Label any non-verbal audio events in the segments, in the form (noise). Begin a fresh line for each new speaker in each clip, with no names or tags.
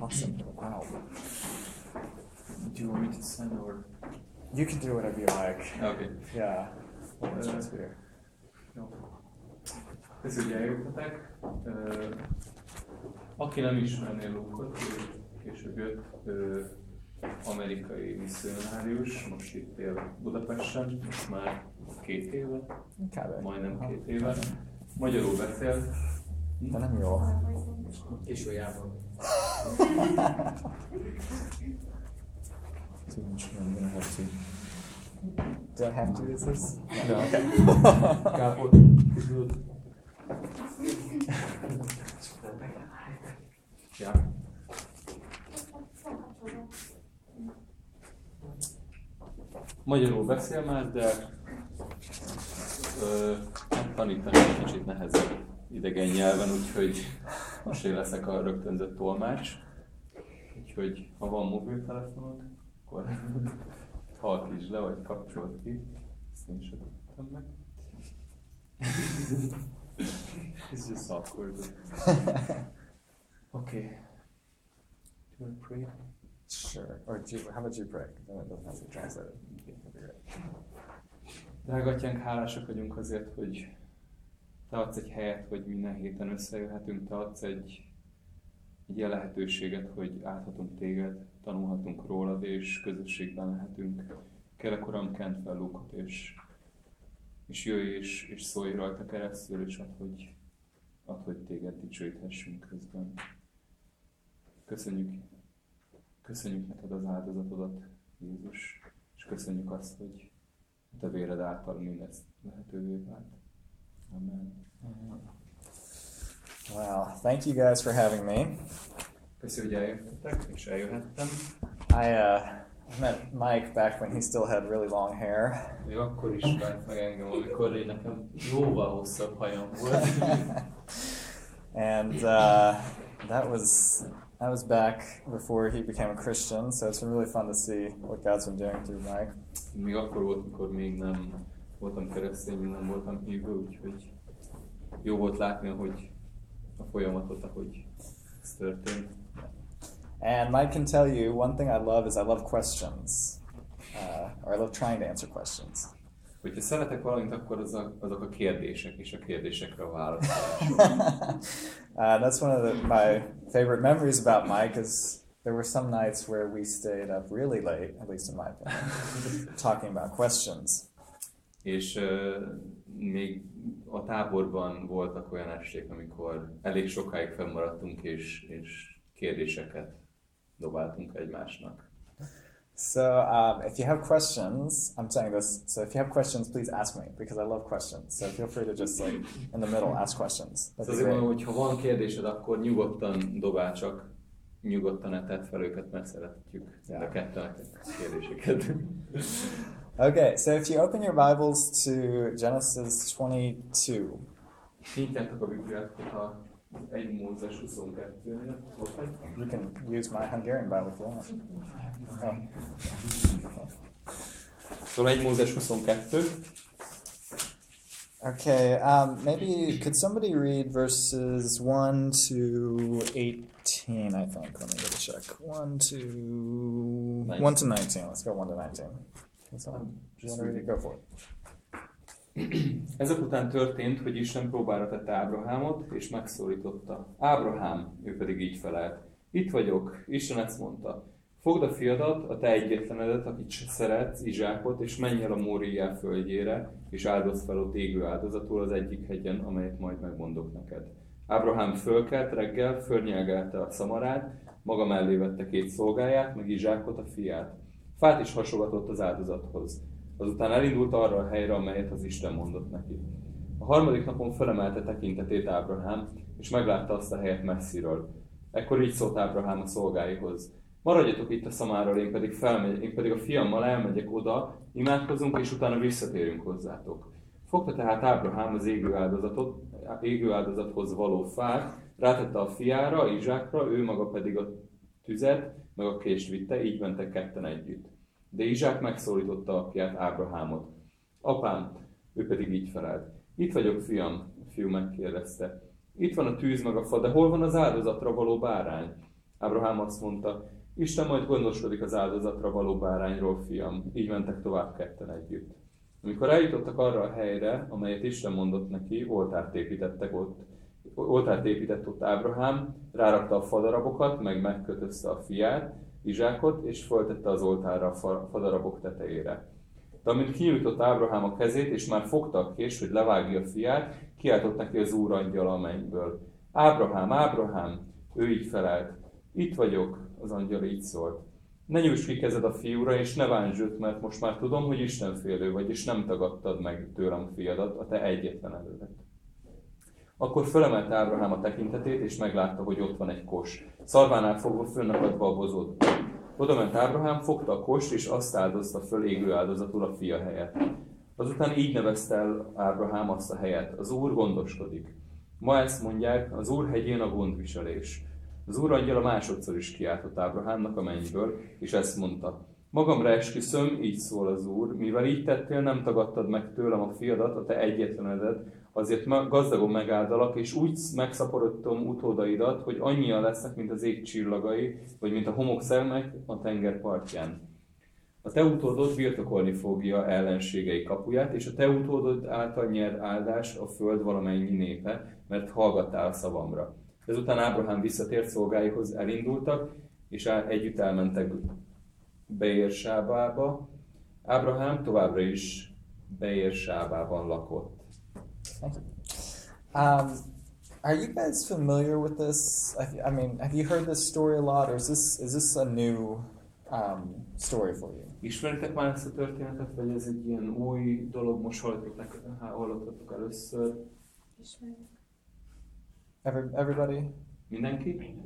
Awesome. Wow.
Do you want me to send or?
You can do whatever you like.
Okay.
Yeah. Was
Uh,
this here?
Jó. Köszönjük, hogy eljöttetek. Ö, Aki nem ismerné Lukot, ő később jött, ő amerikai misszionárius, most itt él Budapesten, most már két éve,
Kb.
majdnem két éve. Magyarul beszél,
De nem jó.
Kisújában.
Too much. I'm gonna have to. Do I have to use this?
No. Üdvöd. Ja. Magyarul beszél már, de ö, hát tanítani egy kicsit nehezebb idegen nyelven, úgyhogy most én leszek a rögtönzött tolmács. Úgyhogy ha van mobiltelefonod, akkor halkítsd le, vagy kapcsold ki. Ezt én sem tudtam meg. It's just awkward. okay. Do you want to pray?
Sure. Or do you, how about you pray? Then it doesn't have to be translated.
Drága atyánk, hálásak vagyunk azért, hogy te adsz egy helyet, hogy minden héten összejöhetünk, te adsz egy, egy ilyen lehetőséget, hogy áthatunk téged, tanulhatunk rólad, és közösségben lehetünk. Kérlek, Uram, kent fel Lukot, és, és jöjj, és, és szólj rajta keresztül, és add, hogy, add, hogy téged dicsőíthessünk közben. Köszönjük, köszönjük neked az áldozatodat, Jézus, és köszönjük azt, hogy a te véred által mindezt lehetővé vált. Amen.
Well, thank you guys for having me.
Köszönjük, hogy eljöttetek, és eljöhettem.
I uh, met Mike back when he still had really long hair.
Még akkor is vált meg engem, amikor én nekem jóval hosszabb hajam volt.
and uh, that was that was back before he became a Christian. So it's been really fun to see what God's been doing through Mike.
Még akkor volt, mikor még nem voltam voltam hívő, úgyhogy jó volt látni, hogy a folyamatot, ahogy ez történt.
And Mike can tell you one thing I love is I love questions, uh, or I love trying to answer questions.
Hogyha szeretek valamit, akkor az a, azok a kérdések, és a kérdésekre a válaszolás. (laughs)
uh, that's one of the, my favorite memories about Mike is there were some nights where we stayed up really late, at least in my opinion, (laughs) talking about questions.
És még a táborban voltak olyan esték, amikor elég sokáig fennmaradtunk, és, és kérdéseket dobáltunk egymásnak.
So um, if you have questions, I'm saying this. So if you have questions, please ask me because I love questions. So feel free to just like in the middle ask questions. Be
azért mondom, hogy ha van kérdésed, akkor nyugodtan dobál csak, nyugodtan tedd fel őket, mert szeretjük yeah. a kettenek a kérdéseket. (laughs)
Okay, so if you open your Bibles to Genesis 22,
Nyitjátok a Bibliát, hogyha 1 Mózes 22-nél ott vagy.
you can use my Hungarian Bible if you want.
Szóval 1 Mózes 22.
Okay, um, maybe could somebody read verses 1 to 18, I think. Let me double check. 1 to 1 to 19. Let's go 1 to 19. To? Go for it.
Ezek után történt, hogy Isten próbára tette Ábrahámot, és megszólította. Ábrahám, ő pedig így felelt. Itt vagyok, Isten ezt mondta. Fogd a fiadat, a te egyetlenedet, akit szeretsz, Izsákot, és menj el a Móriá földjére, és áldozd fel ott égő áldozatul az egyik hegyen, amelyet majd megmondok neked. Ábrahám fölkelt reggel, fölnyelgelte a szamarát, maga mellé vette két szolgáját, meg Izsákot, a fiát. Fát is hasogatott az áldozathoz. Azután elindult arra a helyre, amelyet az Isten mondott neki. A harmadik napon felemelte tekintetét Ábrahám, és meglátta azt a helyet messziről. Ekkor így szólt Ábrahám a szolgáihoz. Maradjatok itt a szamáról, én pedig, felmegy, én pedig a fiammal elmegyek oda, imádkozunk, és utána visszatérünk hozzátok. Fogta tehát Ábrahám az égő, áldozatot, égő áldozathoz való fát, rátette a fiára, Izsákra, ő maga pedig a tüzet, meg a kést vitte, így mentek ketten együtt. De Izsák megszólította apját, Ábrahámot. Apám, ő pedig így felelt. Itt vagyok, fiam, a fiú megkérdezte. Itt van a tűz meg a fa, de hol van az áldozatra való bárány? Ábrahám azt mondta, Isten majd gondoskodik az áldozatra való bárányról, fiam. Így mentek tovább ketten együtt. Amikor eljutottak arra a helyre, amelyet Isten mondott neki, oltárt építettek ott. Oltárt épített ott Ábrahám, rárakta a fadarabokat, meg megkötözte a fiát, Izsákot, és föltette az oltárra a fadarabok tetejére. De amint kinyújtott Ábrahám a kezét, és már fogta a kés, hogy levágja a fiát, kiáltott neki az úr angyal a mennyből. Ábrahám, Ábrahám! Ő így felelt. Itt vagyok, az angyal így szólt. Ne nyújts ki kezed a fiúra, és ne bánts őt, mert most már tudom, hogy Isten félő vagy, és nem tagadtad meg tőlem fiadat, a te egyetlen elődet. Akkor fölemelt Ábrahám a tekintetét, és meglátta, hogy ott van egy kos. Szarvánál fogva fönnakadva a bozót. Oda ment Ábrahám, fogta a kost, és azt áldozta föl égő áldozatul a fia helyett. Azután így nevezte el Ábrahám azt a helyet. Az Úr gondoskodik. Ma ezt mondják, az Úr hegyén a gondviselés. Az úr a másodszor is kiáltott Ábrahámnak a mennyből, és ezt mondta. Magamra esküszöm, így szól az Úr, mivel így tettél, nem tagadtad meg tőlem a fiadat, a te egyetlenedet, azért gazdagon megáldalak, és úgy megszaporodtam utódaidat, hogy annyian lesznek, mint az ég csillagai, vagy mint a homokszelmek a tenger partján. A te utódod birtokolni fogja ellenségei kapuját, és a te utódod által nyer áldás a föld valamennyi népe, mert hallgattál a szavamra. Ezután Ábrahám visszatért szolgáihoz, elindultak, és együtt elmentek Beérsábába. Ábrahám továbbra is Beérsábában lakott.
Um, are you guys familiar with this? I, I, mean, have you heard this story a lot, or is this is this a new um, story for you?
Ismeritek már ezt a történetet, vagy ez egy ilyen új dolog, most hallottatok, hallottatok először? Ismerjük.
Every, everybody?
Mindenki?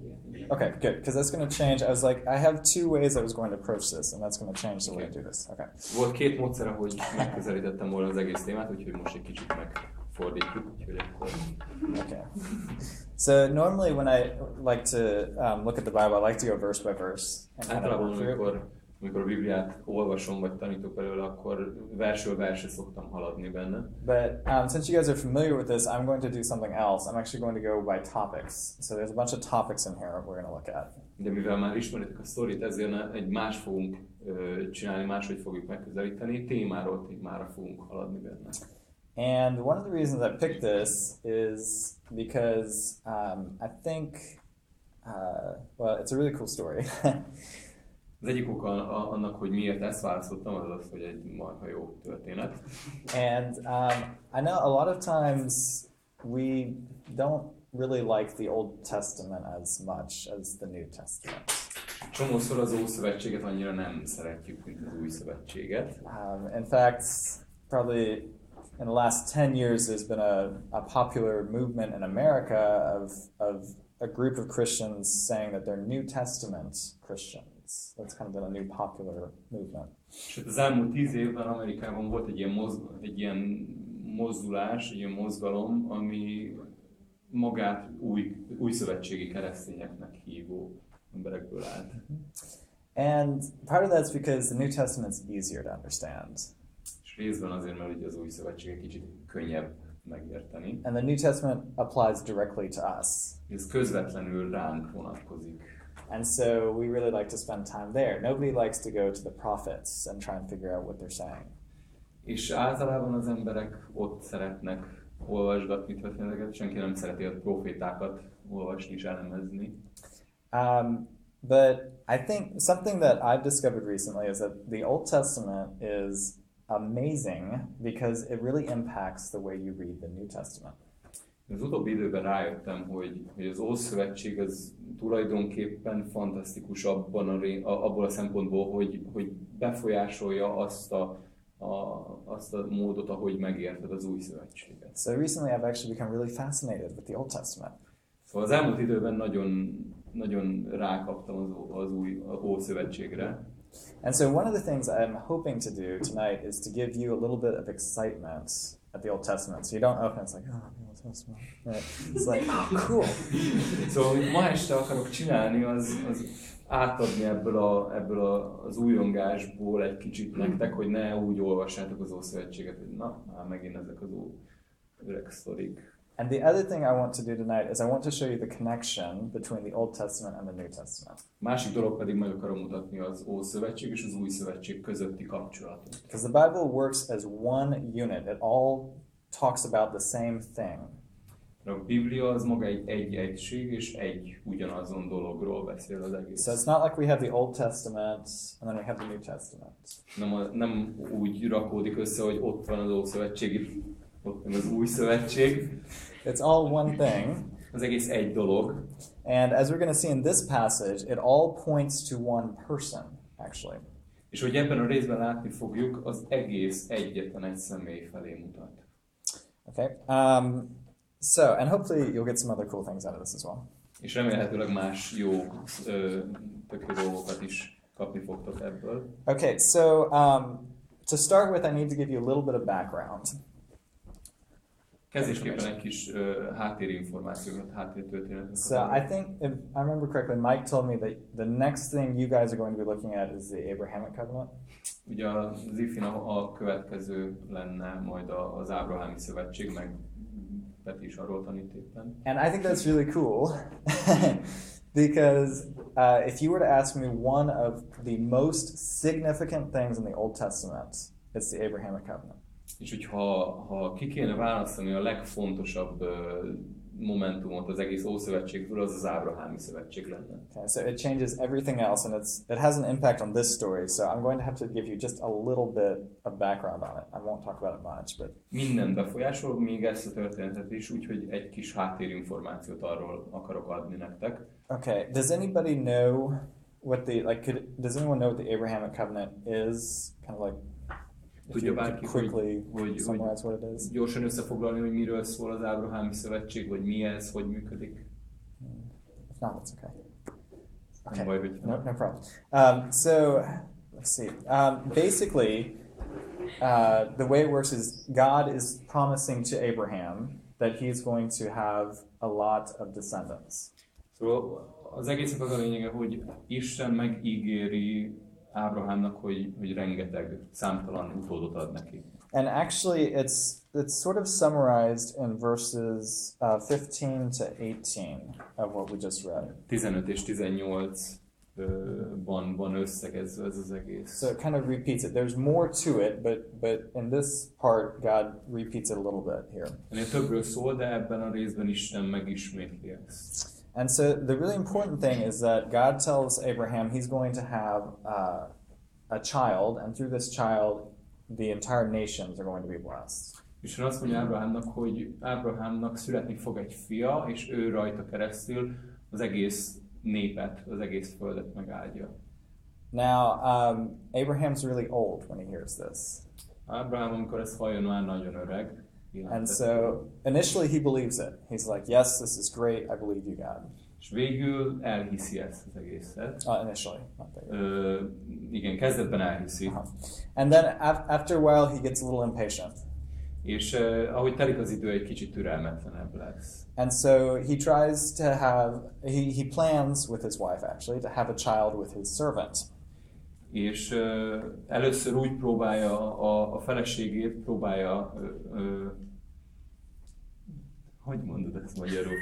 Okay, good, because that's going to change. I was like, I have two ways I was going to approach this, and that's going to change the okay. way I do this. Okay.
Volt két módszer, ahogy megközelítettem volna az egész témát, úgyhogy most egy kicsit meg 40.
okay. So normally when I like to um, look at the Bible, I like to go verse by verse.
And Általában, amikor, amikor a Bibliát olvasom, vagy tanítok belőle, akkor versről versre szoktam haladni benne.
But um, since you guys are familiar with this, I'm going to do something else. I'm actually going to go by topics. So there's a bunch of topics in here we're going to look at.
De mivel már ismeritek a sztorit, ezért egy más fogunk uh, csinálni, máshogy fogjuk megközelíteni, témáról témára fogunk haladni benne.
And one of the reasons I picked this is because um, I think, uh, well, it's a really cool story. (laughs)
Az egyik oka annak, hogy miért ezt választottam, az az, hogy egy marha jó történet.
And um, I know a lot of times we don't really like the Old Testament as much as the New Testament.
Csomószor az Ószövetséget annyira nem szeretjük, mint az Új Szövetséget.
Um, in fact, probably in the last 10 years there's been a, a popular movement in America of, of a group of Christians saying that they're New Testament Christians. That's, kind of been a new popular movement.
És az elmúlt tíz évben Amerikában volt egy ilyen, moz, egy ilyen mozdulás, egy ilyen mozgalom, ami magát új, új szövetségi keresztényeknek hívó emberekből állt. Mm-hmm.
And part of that's because the New Testament's easier to understand.
És részben azért, mert ugye az új szövetség egy kicsit könnyebb megérteni.
And the New Testament applies directly to us.
Ez közvetlenül ránk vonatkozik.
And so we really like to spend time there. Nobody likes to go to the prophets and try and figure out what they're saying.
És általában az emberek ott szeretnek olvasgatni történeteket, senki nem szereti a profétákat olvasni és elemezni.
Um, but I think something that I've discovered recently is that the Old Testament is amazing because it really impacts the way you read the New Testament.
Az utóbbi időben rájöttem, hogy, hogy az Ószövetség az tulajdonképpen fantasztikus abban a, abból a szempontból, hogy, hogy befolyásolja azt a, a, azt a módot, ahogy megérted az új szövetséget.
So recently I've actually become really fascinated with the Old Testament.
Szóval az elmúlt időben nagyon, nagyon rákaptam az, az új Ószövetségre.
And so one of the things I'm hoping to do tonight is to give you a little bit of excitement at the Old Testament. So you don't open it's like, oh, Right. It's like, oh, cool.
Szóval, amit ma este akarok csinálni, az, az átadni ebből, a, ebből a, az újongásból egy kicsit nektek, hogy ne úgy olvassátok az Ószövetséget, hogy na, már megint ezek az ó, öreg sztorik.
And the other thing I want to do tonight is I want to show you the connection between the Old Testament and the New Testament.
Másik dolog pedig meg akarom mutatni az Ószövetség és az Új Szövetség közötti kapcsolatot.
Because the Bible works as one unit. It all talks about the same thing.
A Biblia az maga egy, egy egység, és egy ugyanazon dologról beszél az egész.
So it's not like we have the Old Testament and then we have the New Testament.
Nem, a, nem úgy rakódik össze, hogy ott van az Ószövetségi, ott van az Új Szövetség.
It's all one thing.
Az egész egy dolog.
And as we're going to see in this passage, it all points to one person, actually.
És hogy ebben a részben látni fogjuk, az egész egyetlen egy személy felé mutat.
Okay. Um, so, and hopefully you'll get some other cool things out of this as well.
És remélhetőleg más jó, ö, tök jó dolgokat is kapni fogtok ebből.
Okay, so um, to start with, I need to give you a little bit of background.
Kezdésképpen egy kis ö, háttérinformációkat, háttértörténetet.
So I think, if I remember correctly, Mike told me that the next thing you guys are going to be looking at is the Abrahamic covenant.
Ugye az IFIN a, a következő lenne majd az Ábrahámi Szövetség, meg Peti is arról tanít éppen.
And I think that's really cool (laughs) because uh, if you were to ask me one of the most significant things in the Old Testament, it's the Abrahamic covenant.
És hogyha ha ki kéne választani a legfontosabb momentumot az egész Ószövetségből, az az Ábrahámi Szövetség lenne.
Okay, so it changes everything else, and it's it has an impact on this story. So I'm going to have to give you just a little bit of background on it. I won't talk about it much, but
Minden befolyásol, még ezt a történetet is, úgyhogy egy kis háttérinformációt arról akarok adni nektek.
okay. Does anybody know what the like? Could does anyone know what the Abrahamic covenant is? Kind of like.
Tudja bárki, hogy, hogy, hogy gyorsan összefoglalni, hogy miről szól az Ábrahámi Szövetség, vagy mi ez, hogy működik.
If not, it's okay. Okay. No, no problem. Um, so let's see. Um, basically, uh, the way it works is God is promising to Abraham that he's going to have a lot of descendants.
Szóval az egésznek az a lényege, hogy Isten megígéri Ábrahámnak, hogy, hogy rengeteg, számtalan utódot ad neki.
And actually, it's it's sort of summarized in verses uh, 15 to 18 of what we just read.
15 és 18 ö, van, van összegezve ez az egész.
So it kind of repeats it. There's more to it, but but in this part, God repeats it a little bit here.
Ennél többről szól, de ebben a részben Isten megismétli ezt.
And so the really important thing is that God tells Abraham he's going to have uh, a child, and through this child, the entire nations are going to be blessed.
Isten azt mondja Ábrahámnak, hogy Ábrahámnak születni fog egy fia, és ő rajta keresztül az egész népet, az egész földet megáldja.
Now, um, Abraham's really old when he hears this.
Ábrahám, amikor ezt hallja, már nagyon öreg.
And so initially he believes it. He's like, Yes, this is great. I believe you, God.
És végül elhiszi ezt az egészet.
Uh, initially, not there.
Ö, igen, kezdetben elhiszi.
Uh-huh. And then after a while, he gets a little impatient.
És uh, ahogy telik az idő, egy kicsit türelmetlenebb lesz.
And so he tries to have, he, he plans with his wife actually to have a child with his servant.
És először úgy próbálja a, a feleségét, próbálja ö, ö, hogy mondod ezt magyarul?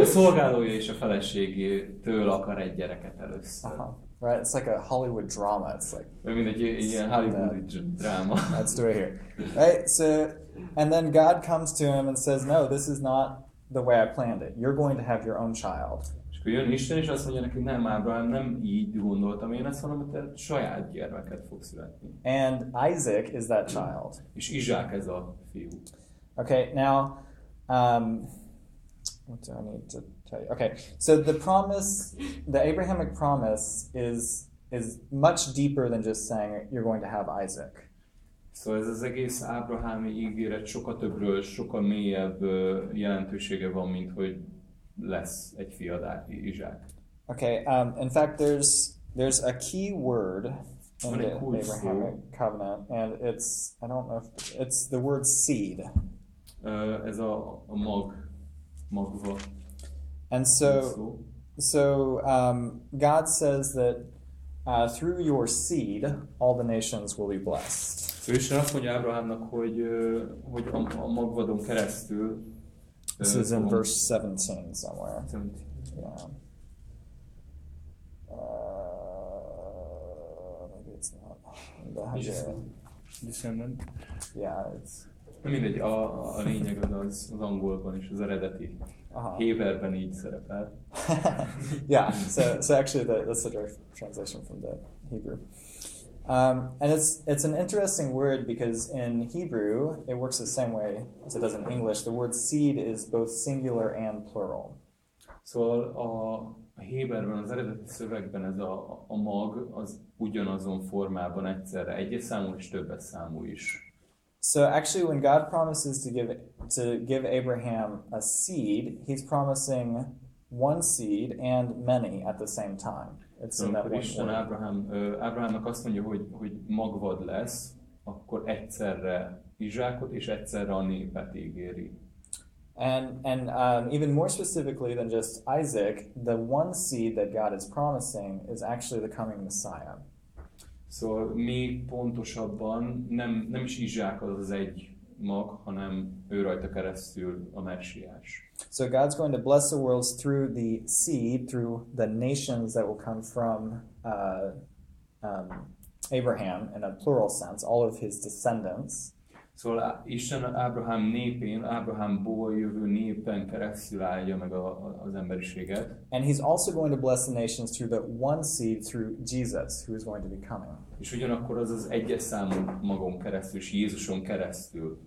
A szolgálója és a feleségétől akar egy gyereket először.
Uh-huh. Right? It's like a Hollywood drama. It's like,
Mert mint egy ilyen hollywoodi dráma.
let's do it here. Right? So, and then God comes to him and says, No, this is not the way I planned it. You're going to have your own child.
Akkor jön Isten, és azt mondja neki, nem Ábrahám, nem így gondoltam én ezt, hanem te saját gyermeket fogsz születni.
And Isaac is that child.
És Izsák ez a fiú.
Okay, now, um, what do I need to tell you? Okay, so the promise, the Abrahamic promise is is much deeper than just saying you're going to have Isaac.
Szóval ez az egész Ábrahámi ígéret sokkal többről, sokkal mélyebb jelentősége van, mint hogy lesz egy fiad Á- Izsák.
Okay, um, in fact, there's there's a key word in the
egy kulcs szó.
Abrahamic covenant, and it's I don't know if it's the word seed.
Ö, Ez a, a mag, magva
And so so um, God says that uh, through your seed, all the nations will be blessed.
Szóval Isten azt mondja Ábrahámnak, hogy, hogy a, a magvadon keresztül
This is in verse 17 somewhere.
Seventeen.
Yeah. Uh, maybe it's not.
Descendant.
Yeah, it's.
Na mindegy, a, a lényeg az, az az angolban is, az eredeti
Uh-huh.
Héberben így szerepel. (laughs)
yeah, so so actually the, that's the direct translation from the Hebrew. Um, and it's it's an interesting word because in Hebrew it works the same way as it does in English. The word seed is both singular and plural.
Szóval a, a Héberben, az eredeti szövegben ez a, a mag az ugyanazon formában egyszerre egyes számú és többes számú is.
So actually, when God promises to give to give Abraham a seed, He's promising one seed and many at the same time. That
amikor Isten. Ábrahám, Ábrahámnak azt mondja, hogy, hogy magvad lesz, akkor egyszerre Izsákot és egyszerre a népet ígéri.
And and um, even more specifically than just Isaac, the one seed that God is promising is actually the coming Messiah.
Szóval még pontosabban nem, nem is Izsák az az egy mag, hanem ő rajta keresztül a messiás.
So God's going to bless the worlds through the seed, through the nations that will come from uh, um, Abraham in a plural sense, all of his descendants.
Szóval Isten Ábrahám népén, Ábrahámból jövő népen keresztül állja meg a, a, az emberiséget.
And he's also going to bless the nations through the one seed through Jesus, who is going to be coming.
És ugyanakkor az az egyes számú magon keresztül, és Jézuson keresztül.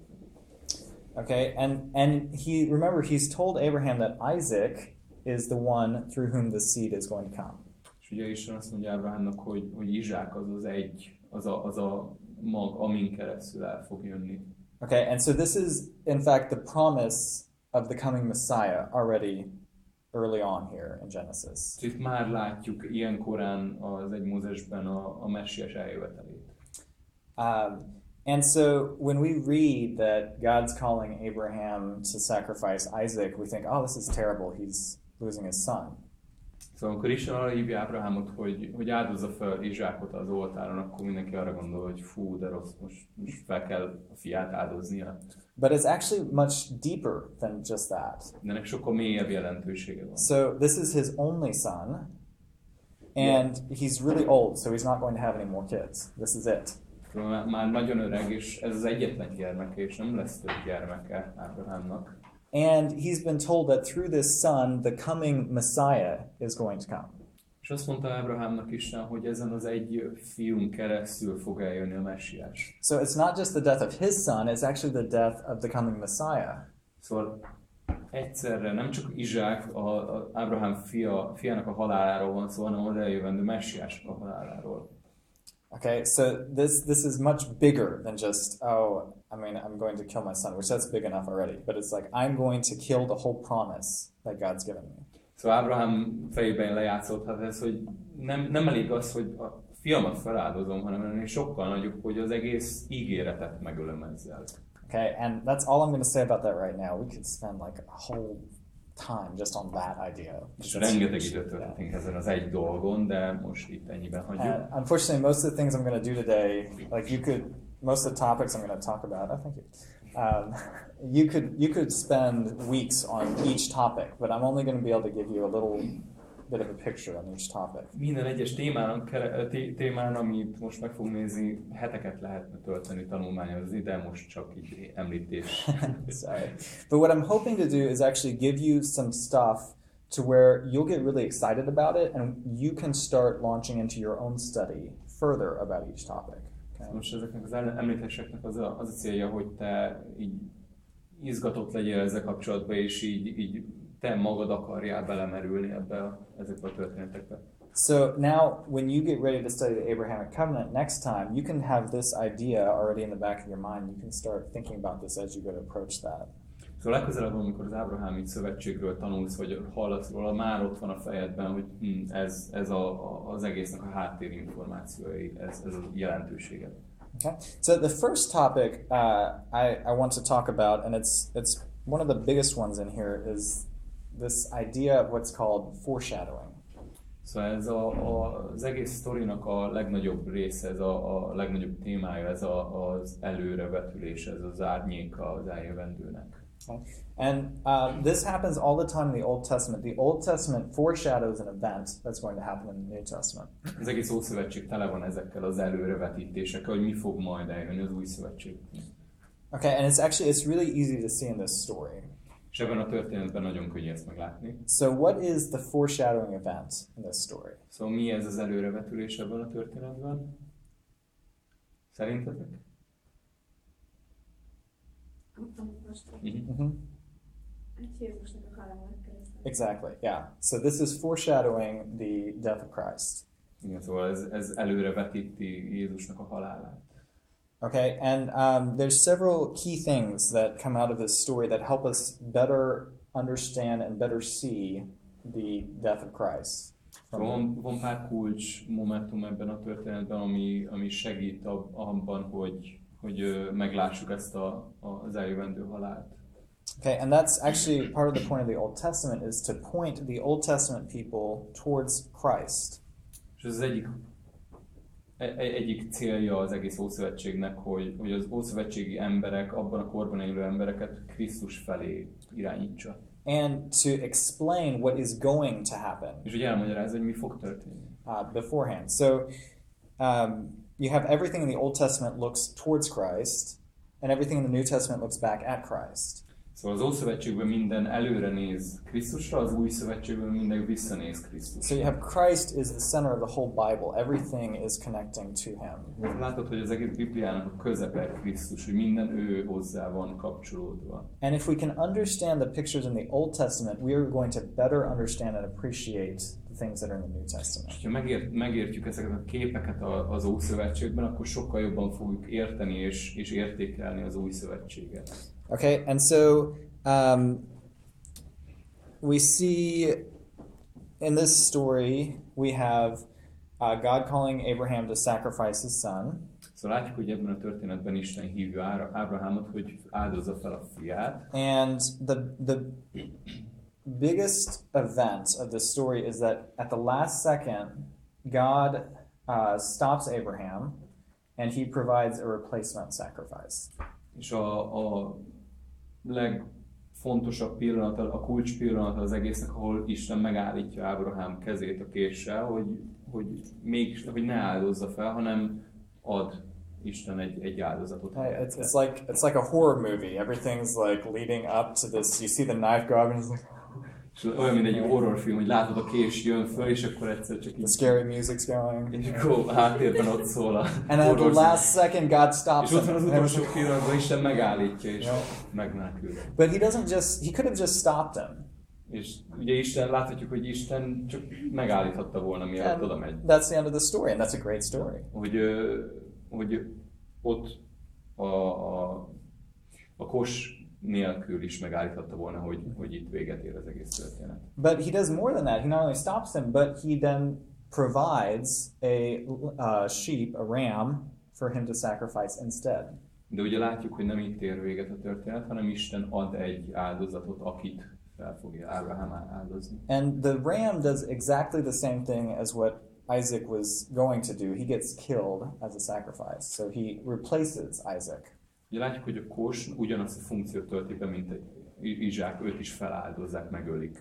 Okay, and and he remember he's told Abraham that Isaac is the one through whom the seed is going to come.
És ugye Isten azt mondja Ábrahámnak, hogy, hogy Izsák az az egy, az a, az a mag, amin keresztül el fog jönni.
Okay, and so this is in fact the promise of the coming Messiah already early on here in Genesis.
Itt már látjuk ilyen korán az egy Mózesben a, a messiás eljövetelét.
Um, and so when we read that God's calling Abraham to sacrifice Isaac, we think, oh, this is terrible. He's losing his son.
Szóval amikor Isten arra hívja Ábrahámot, hogy, hogy áldozza fel Izsákot az oltáron, akkor mindenki arra gondol, hogy fú, de rossz, most, most fel kell a fiát áldoznia.
But it's actually much deeper than just that.
De ennek sokkal mélyebb jelentősége van.
So this is his only son, and he's really old, so he's not going to have any more kids. This is it.
Már- Már nagyon öreg, és ez az egyetlen gyermeke, és nem lesz több gyermeke Ábrahámnak.
And he's been told that through this son, the coming Messiah is going to come.
És azt mondta Ábrahámnak Isten, hogy ezen az egy fiún keresztül fog eljönni a messiás.
So it's not just the death of his son, it's actually the death of the coming Messiah.
Szóval egyszerre nem csak Izsák, a, a Ábrahám fia, fiának a haláláról van szó, hanem az eljövendő messiásnak a haláláról.
Okay, so this this is much bigger than just oh, I mean, I'm going to kill my son, which that's big enough already. But it's like I'm going to kill the whole promise that God's given me.
So Ábrahám fejében lejátszott hát ez, hogy nem, nem elég az, hogy a fiamat feláldozom, hanem ennél sokkal nagyobb, hogy az egész ígéretet megölöm ezzel.
Okay, and that's all I'm going to say about that right now. We could spend like a whole time just on that idea.
És rengeteg
huge.
időt
Yeah.
ezen az egy dolgon, de most itt ennyiben hagyjuk.
And unfortunately, most of the things I'm going to do today, like you could, most of the topics I'm going to talk about, I thank you. Um, (laughs) you could you could spend weeks on each topic, but I'm only going to be able to give you a little bit of a picture on each topic.
Minden egyes témán, kere- té- témán, amit most meg fogunk nézni, heteket lehetne tölteni, tanulmányozni, de most csak így említés. (laughs)
Sorry, but what I'm hoping to do is actually give you some stuff to where you'll get really excited about it, and you can start launching into your own study further about each topic. Okay?
Most ezeknek az említéseknek az a, az a célja, hogy te így izgatott legyél ezzel kapcsolatban, és így, így te magad akarjál belemerülni ebbe a, ezekbe a történetekbe.
So now, when you get ready to study the Abrahamic covenant next time, you can have this idea already in the back of your mind. You can start thinking about this as you go to approach that.
Szóval legközelebb, amikor az Ábrahámi szövetségről tanulsz, vagy hallasz róla, már ott van a fejedben, hogy hm, ez, ez a, a, az egésznek a háttérinformációi, ez, ez a jelentősége.
Okay. So the first topic uh, I, I want to talk about, and it's it's one of the biggest ones in here, is this idea of what's called foreshadowing.
Szóval ez a, a, az egész sztorinak a legnagyobb része, ez a, a legnagyobb témája, ez a, az előrevetülés, ez az árnyéka az eljövendőnek.
And um, this happens all the time in the Old Testament. The Old Testament foreshadows an event that's going to happen in the New Testament.
Az egész Ószövetség tele van ezekkel az előrevetítésekkel, hogy mi fog majd eljönni az új szövetség.
Okay, and it's actually it's really easy to see in this story.
És ebben a történetben nagyon könnyű ezt meglátni.
So what is the foreshadowing event in this story?
Szóval mi ez az előrevetülés ebben a történetben? Szerintetek? Uh-huh.
hmm
halálát keresztül.
Exactly. Yeah. So this is foreshadowing the death of Christ.
Igen, szóval ez, ez előrevetíti Jézusnak a halálát.
Okay, and um, there's several key things that come out of this story that help us better understand and better see the death of Christ.
Van, van pár kulcs momentum ebben a történetben, ami, ami segít ab, abban, hogy, hogy meglássuk ezt a, az eljövendő halált.
Okay, and that's actually part of the point of the Old Testament is to point the Old Testament people towards Christ.
És ez egyik, egy, egyik célja az egész Ószövetségnek, hogy, hogy az ószövetségi emberek, abban a korban élő embereket Krisztus felé irányítsa.
And to explain what is going to happen
És hogy elmagyarázza, hogy mi fog történni.
uh, beforehand. So um, you have everything in the Old Testament looks towards Christ, and everything in the New Testament looks back at Christ.
Szóval az Ószövetségben minden előre néz Krisztusra, az Új Szövetségben minden visszanéz Krisztusra.
So you have Christ is the center of the whole Bible. Everything is connecting to him.
Látod, hogy az egész Bibliának a közepe Krisztus, hogy minden ő hozzá van kapcsolódva.
And if we can understand the pictures in the Old Testament, we are going to better understand and appreciate the things that are in the New Testament.
Ha megért, megértjük ezeket a képeket az Ószövetségben, akkor sokkal jobban fogjuk érteni és, és értékelni az Új Szövetséget.
Okay, and so um, we see in this story we have uh, God calling Abraham to sacrifice his son,
Szóval látjuk, hogy ebben a történetben Isten hívja Ábrahámot, hogy áldozza fel a fiát,
and the the biggest event of this story is that at the last second, God uh, stops Abraham, and he provides a replacement sacrifice.
és a, a legfontosabb pillanat, a kulcs pillanat az egésznek, ahol Isten megállítja Ábrahám kezét a késsel, hogy, hogy, mégis, hogy ne áldozza fel, hanem ad Isten egy, egy áldozatot.
It's, it's like it's like a horror movie. Everything's like leading up to this. You see the knife go up, and it's like
És olyan, mint egy horrorfilm, hogy látod a kés jön föl, és akkor egyszer csak
the
így...
scary music's going.
És akkor háttérben ott szól a
And at the last second, God stops
És ott van az utolsó pillanatban Isten megállítja, és
Ja.
megmenekül.
But he doesn't just. He could have just stopped him.
És ugye Isten, láthatjuk, hogy Isten csak megállíthatta volna, mielőtt oda megy.
That's the end of the story, and that's a great story.
Hogy, hogy ott a, a, a kos nélkül is megállíthatta volna, hogy, hogy itt véget ér az egész történet.
But he does more than that. He not only stops him, but he then provides a uh, sheep, a ram, for him to sacrifice instead.
De ugye látjuk, hogy nem itt ér véget a történet, hanem Isten ad egy áldozatot, akit fel fogja Ábrahám áldozni.
And the ram does exactly the same thing as what Isaac was going to do. He gets killed as a sacrifice. So he replaces Isaac.
Ugye látjuk, hogy a kos ugyanazt a funkciót tölti be, mint egy Izsák, őt is feláldozzák, megölik.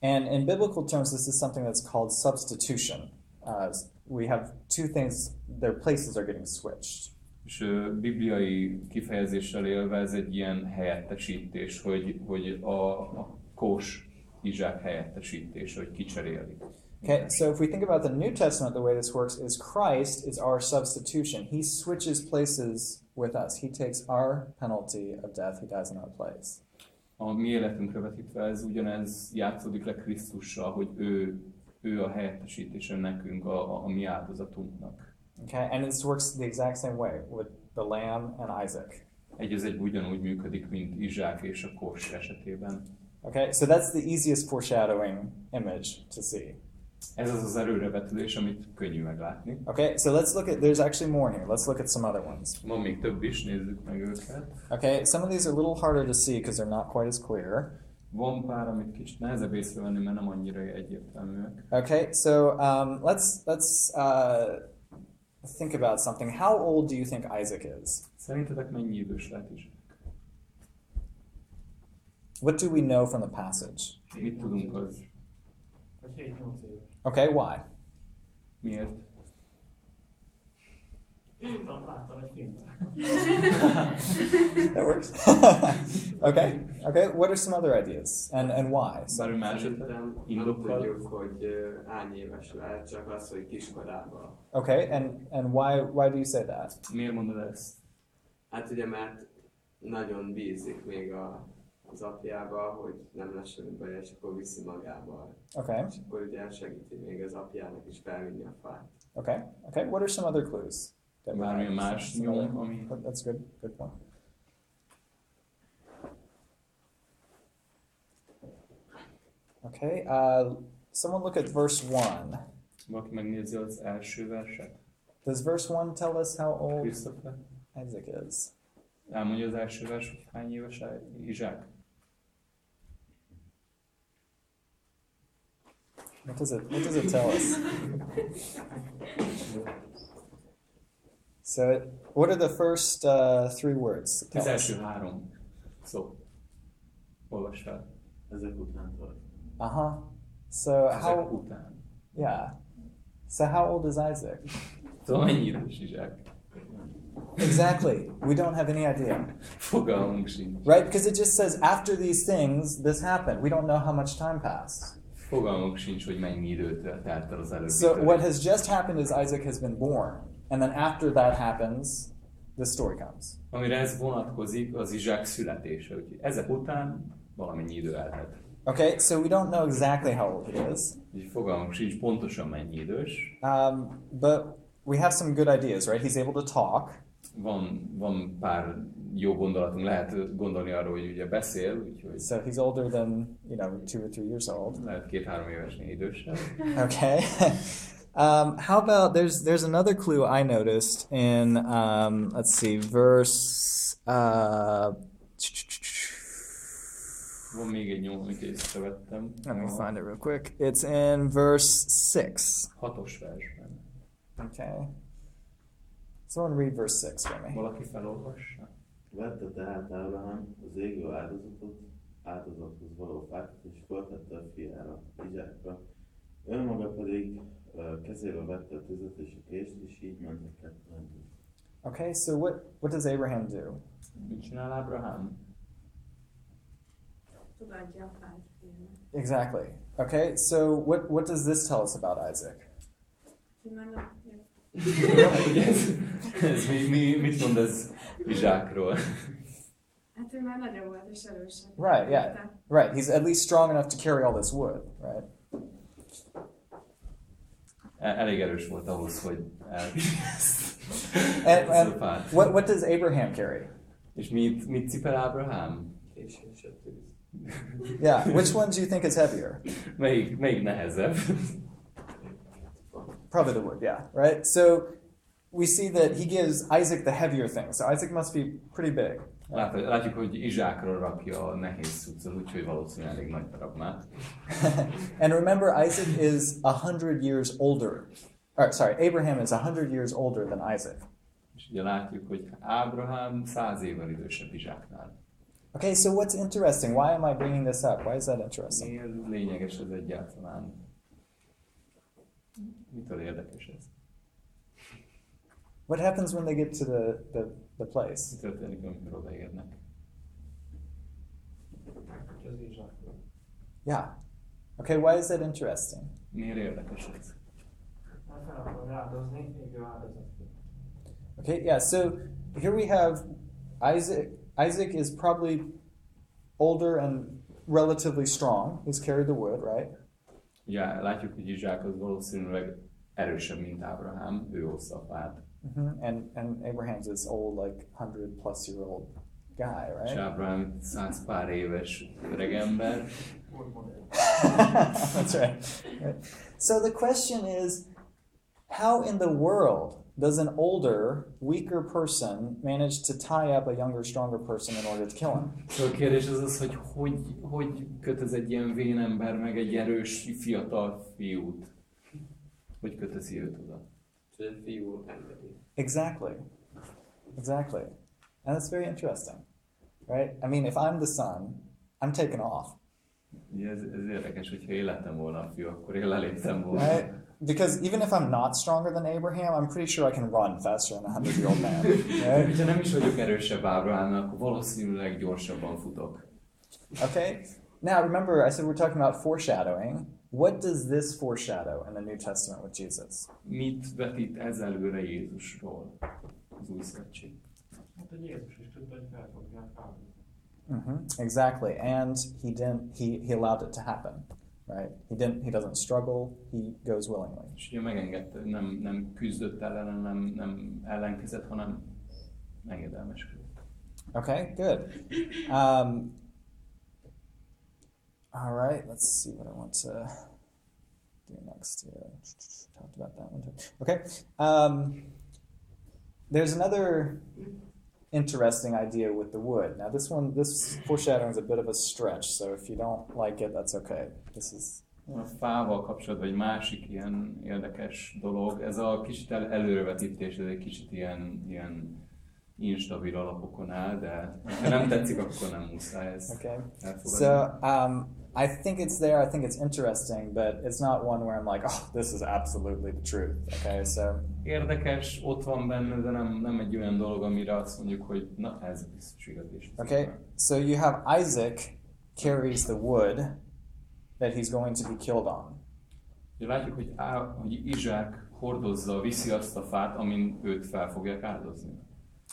And in biblical terms, this is something that's called substitution. Uh, we have two things, their places are getting switched.
És ö, bibliai kifejezéssel élve ez egy ilyen helyettesítés, hogy, hogy a, a kós Izsák helyettesítés, hogy kicserélik.
Okay, so if we think about the New Testament, the way this works is Christ is our substitution. He switches places with us. He takes our penalty of death. He dies in our place.
A mi életünkre vetítve ez ugyanez játszódik le Krisztussal, hogy ő, ő a helyettesítése nekünk, a, a, a mi áldozatunknak.
Okay, and this works the exact same way with the lamb and Isaac.
Egy az egy ugyanúgy működik, mint Izsák és a kós esetében.
Okay, so that's the easiest foreshadowing image to see.
Ez az az erőrevetülés, amit könnyű meglátni.
Okay, so let's look at, there's actually more here. Let's look at some other ones.
Van még több is, nézzük meg őket.
Okay, some of these are a little harder to see because they're not quite as clear.
Van pár, amit kicsit nehezebb észrevenni, mert nem annyira egyértelműek.
Okay, so um, let's let's uh, think about something. How old do you think Isaac is?
Szerintetek mennyi idős lehet is?
What do we know from the passage?
Mit tudunk az?
Vagy 7-8 éves.
Okay, why?
Miért?
Én láttam egy filmet.
That works. (laughs) okay. Okay. What are some other ideas, and and why? So,
Bármi más ötlet?
Szerintem nem
Indokkal?
tudjuk, hogy ö, hány éves lehet, csak az, hogy kiskorában.
okay, and and why why do you say that?
Miért mondod ezt?
Hát ugye, mert nagyon bízik még a, az apjába, hogy nem lesz semmi baj, és akkor viszi magával.
Okay.
És akkor ugye segíti még az apjának is felvinni a fát.
Okay. Okay. What are some other clues? have?
más nyom, ami...
That's good. Good point. Okay. Uh, someone look at verse one.
Valaki megnézi az első verset?
Does verse one tell us how old
Christopher?
Isaac is?
Elmondja az első vers, hogy hány éves Izsák?
What does it What does it tell us? So, it, what are the first uh, three words? that
Az
tell us?
első három szó. Olvas fel.
Ezek után tart.
Uh huh. So
Ezek
how?
után.
Yeah. So how old is Isaac?
Szóval mennyi idős Izsák?
Exactly. We don't have any idea,
Fogalmunk sincs.
right? Because it just says after these things, this happened. We don't know how much time passed.
Fogalmunk sincs, hogy mennyi időt telt el az előbbi
So what has just happened is Isaac has been born, and then after that happens, the story comes.
Amire ez vonatkozik, az Izsák születése. Úgyhogy ezek után valamennyi idő eltelt.
Okay, so we don't know exactly how old he is,
Úgyhogy fogalmunk sincs pontosan mennyi idős.
um, but we have some good ideas, right? He's able to talk.
Van, van pár jó gondolatunk, lehet gondolni arra, hogy ugye beszél, úgyhogy
So he's older than you know two or three years old.
lehet két-három évesnél idősebb.
Okay. (laughs) um, how about there's there's another clue I noticed in um, let's see verse. Uh, let me find it real quick. It's in verse six. Okay. Someone read verse six for me.
Valaki felolvassa?
Vette tehát Ábrahám az égő áldozatot, áldozathoz való fákat, és föltette a fiára, Izsákra. Önmaga pedig ö, kezébe vette a tüzet és a kést, és így mentek ketten.
Okay, so what what does Abraham do?
Mit csinál Ábrahám?
Tudadja a fát.
Exactly. Okay, so what what does this tell us about Isaac?
Hogy már nem- (laughs)
Ugye ez, (laughs) ez mi, mi, mit mond ez Izsákról?
Hát ő már nagyobb volt és erősebb.
Right, yeah. Right, he's at least strong enough to carry all this wood, right?
El- Elég erős volt ahhoz, hogy
And, and what what does Abraham carry?
És mit, mit cipel Ábrahám?
És, és a tűz.
Yeah, which one do you think is heavier?
Melyik, melyik nehezebb?
Probably the wood, yeah, right? So we see that he gives Isaac the heavier thing. So Isaac must be pretty big.
Lát, látjuk, hogy Izsákra rakja a nehéz cuccot, úgyhogy valószínűleg elég nagy darab már. (laughs)
and remember, Isaac is a hundred years older. Or, sorry, Abraham is a hundred years older than Isaac.
És ugye látjuk, hogy Ábrahám száz évvel idősebb Izsáknál.
Okay, so what's interesting? Why am I bringing this up? Why is that interesting?
Miért lényeges ez egyáltalán? Mitől érdekes ez?
What happens when they get to the, the, the place?
Mi történik, amikor odaérnek?
Hogy az Izsákról.
Yeah. Okay, why is that interesting?
Miért érdekes ez?
Hát fel akarom áldozni, égő áldozatként.
Okay, yeah, so here we have Isaac. Isaac is probably older and relatively strong. He's carried the wood, right?
Ugye látjuk, hogy Izsák az valószínűleg erősebb, mint Ábrahám, ő hozza a fát.
Hmm And and Abraham's this old, like hundred plus year old guy,
És
right?
Ábrahám száz pár éves öreg ember.
Új. (laughs)
That's right. right. So the question is, how in the world does an older, weaker person manage to tie up a younger, stronger person in order to kill him?
Szóval a kérdés az az, hogy hogy, hogy kötöz egy ilyen vén ember meg egy erős, fiatal fiút? Hogy kötözi őt oda?
És a fiú engedi.
Exactly. Exactly. And that's very interesting. Right? I mean, if I'm the son, I'm taken off.
Ugye ez, ez érdekes, hogyha én volna a fiú, akkor én leléptem volna.
Right? Because even if I'm not stronger than Abraham, I'm pretty sure I can run faster than a hundred year old man. (laughs) Right?
Ha nem is vagyok erősebb Ábrahámnál, akkor valószínűleg gyorsabban futok.
Okay? Now remember, I said we're talking about foreshadowing. What does this foreshadow in the New Testament with Jesus?
Mit vetít ez előre Jézusról az új szövetség?
Hát, hogy Jézus is tudta, hogy fel fogják áldozni.
hmm Exactly, and he didn't. He he allowed it to happen, right? He didn't. He doesn't struggle. He goes willingly.
És ugye megengedte, nem, nem küzdött ellen, nem, nem ellenkezett, hanem engedelmeskedett.
Okay, good. Um, all right, let's see what I want to do next here. Talked about that one too. Okay. Um, there's another interesting idea with the wood. Now, this one, this foreshadowing is a bit of a stretch, so if you don't like it, that's okay. This is
A fával kapcsolatban egy másik ilyen érdekes dolog, ez a kicsit el, előrevetítés, ez egy kicsit ilyen, ilyen instabil alapokon áll, de ha nem tetszik, akkor nem muszáj ezt
okay.
elfogadni.
So um, I think it's there. I think it's interesting, but it's not one where I'm like, oh, this is absolutely the truth. Okay, so
Érdekes, ott van benne, de nem, nem egy olyan dolog, amire azt mondjuk, hogy na, ez biztos igaz is.
okay, so you have Isaac carries the wood that he's going to be killed on.
Ugye látjuk, hogy, Á, hogy Izsák hordozza, viszi azt a fát, amin őt fel fogják áldozni.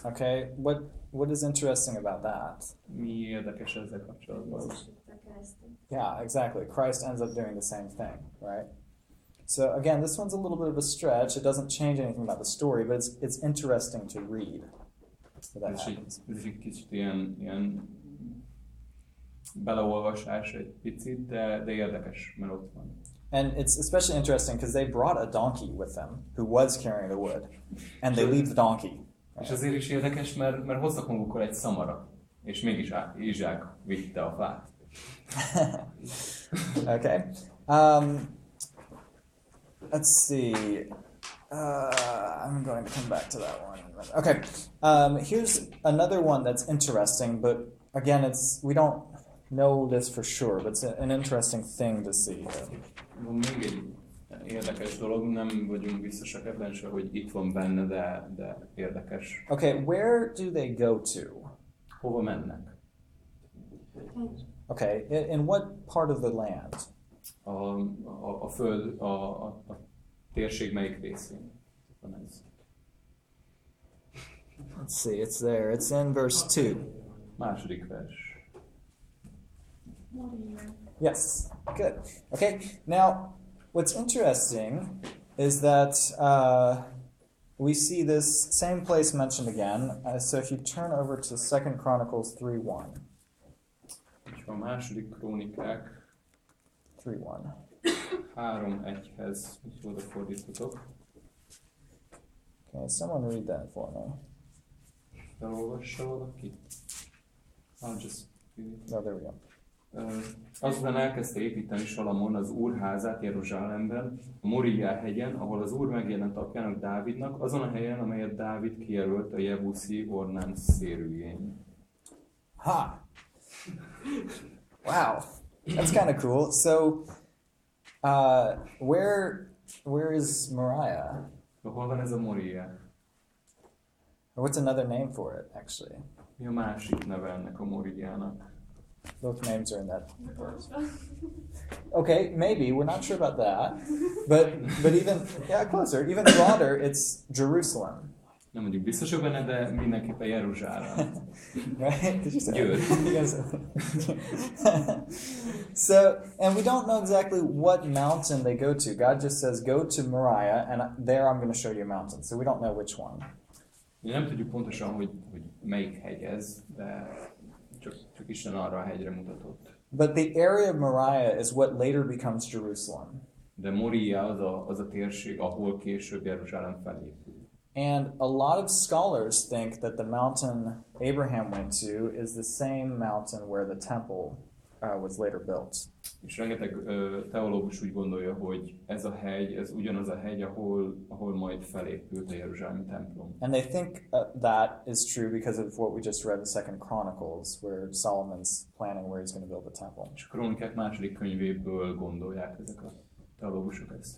Okay, what what is interesting about that?
Mi érdekes ezzel kapcsolatban?
Jézus itt a kereszten.
Yeah, exactly. Christ ends up doing the same thing, right? So again, this one's a little bit of a stretch. It doesn't change anything about the story, but it's it's interesting to read. That that happens.
ez egy kicsit ilyen, ilyen beleolvasás egy picit, de, de érdekes, mert ott van.
And it's especially interesting because they brought a donkey with them who was carrying the wood, and they leave the donkey.
És azért is érdekes, mert, mert hoztak magukkal egy szamarat, és mégis Izsák vitte a fát. (laughs)
okay. Um, let's see. Uh, I'm going to come back to that one. in a minute. Okay. Um, here's another one that's interesting, but again, it's we don't know this for sure, but it's a- an interesting thing to see. here.
Van még érdekes dolog, nem vagyunk biztosak ebben se, hogy itt van benne, de, de érdekes.
Okay, where do they go to?
Hova mennek?
Okay, in, in what part of the land?
A, a, a föld, a, a, a térség melyik részén van ez?
Let's see, it's there. It's in verse 2.
Második vers.
Yes, good. Okay, now what's interesting is that uh, we see this same place mentioned again. Uh, so if you turn over to Second Chronicles 3 1.
A második krónikák
3 1.
3-1-hez, így oda fordíthatok.
Okay, someone read that for me.
Elolvassa valaki? I'll just read it.
No, there we go.
Azután elkezdte építeni Salamon az Úr házát Jeruzsálemben, a Moriá hegyen, ahol az Úr megjelent apjának Dávidnak, azon a helyen, amelyet Dávid kijelölt a Jebuszi Ornán szérűjén.
Ha! Wow, that's kind of cool. So, uh, where where is Moriah?
Hol van ez a Moriá?
What's another name for it, actually?
Mi a másik neve ennek a Moriának?
Both names are in that verse. Okay, maybe we're not sure about that, but but even yeah, closer, even broader. It's Jerusalem,
Nem mondjuk biztosak benne, de mindenképpen Jeruzsálem. Good.
Guys- so, and we don't know exactly what mountain they go to. God just says, "Go to Moriah," and there I'm going to show you a mountain. So we don't know which one.
Nem tudjuk pontosan, hogy, hogy melyik hegy ez, de csak, csak Isten arra a hegyre mutatott.
But the area of Moriah is what later becomes Jerusalem.
De Moria az a, az a térség, ahol később Jeruzsálem felépül.
And a lot of scholars think that the mountain Abraham went to is the same mountain where the temple uh, was later built.
És rengeteg ö, teológus úgy gondolja, hogy ez a hegy, ez ugyanaz a hegy, ahol, ahol majd felépült a Jeruzsálemi templom.
And they think uh, that is true because of what we just read in Second Chronicles, where Solomon's planning where he's going to build the temple.
És a Krónikák második könyvéből gondolják ezek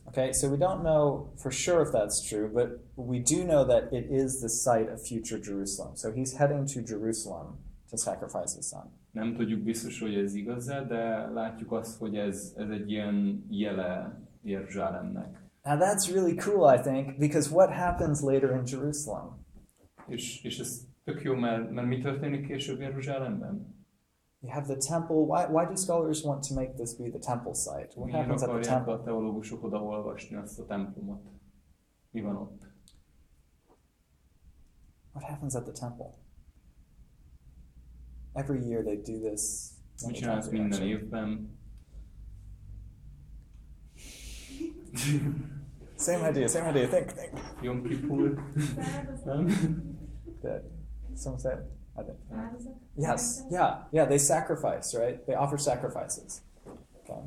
Okay, so we don't know for sure if that's true, but we do know that it is the site of future Jerusalem. So he's heading to Jerusalem to sacrifice his son.
Nem tudjuk biztos, hogy ez igaz de látjuk azt, hogy ez, ez egy ilyen jele Jeruzsálemnek.
Now that's really cool, I think, because what happens later in Jerusalem?
És, és ez tök jó, mert, mert mi történik később Jeruzsálemben?
You have the temple. Why, why do scholars want to make this be the temple site? What
Miért
happens at the temple?
a teológusok odaolvasni azt a templomot? Mi van ott?
What happens at the temple? Every year they do this.
Mit
many
csinálsz
times a year,
minden évben? (laughs)
Same idea, same idea. Think, think.
Jom Kippur? Nem?
Good. Someone said it. I think. Yes, yeah, yeah, they sacrifice, right? They offer sacrifices. Okay.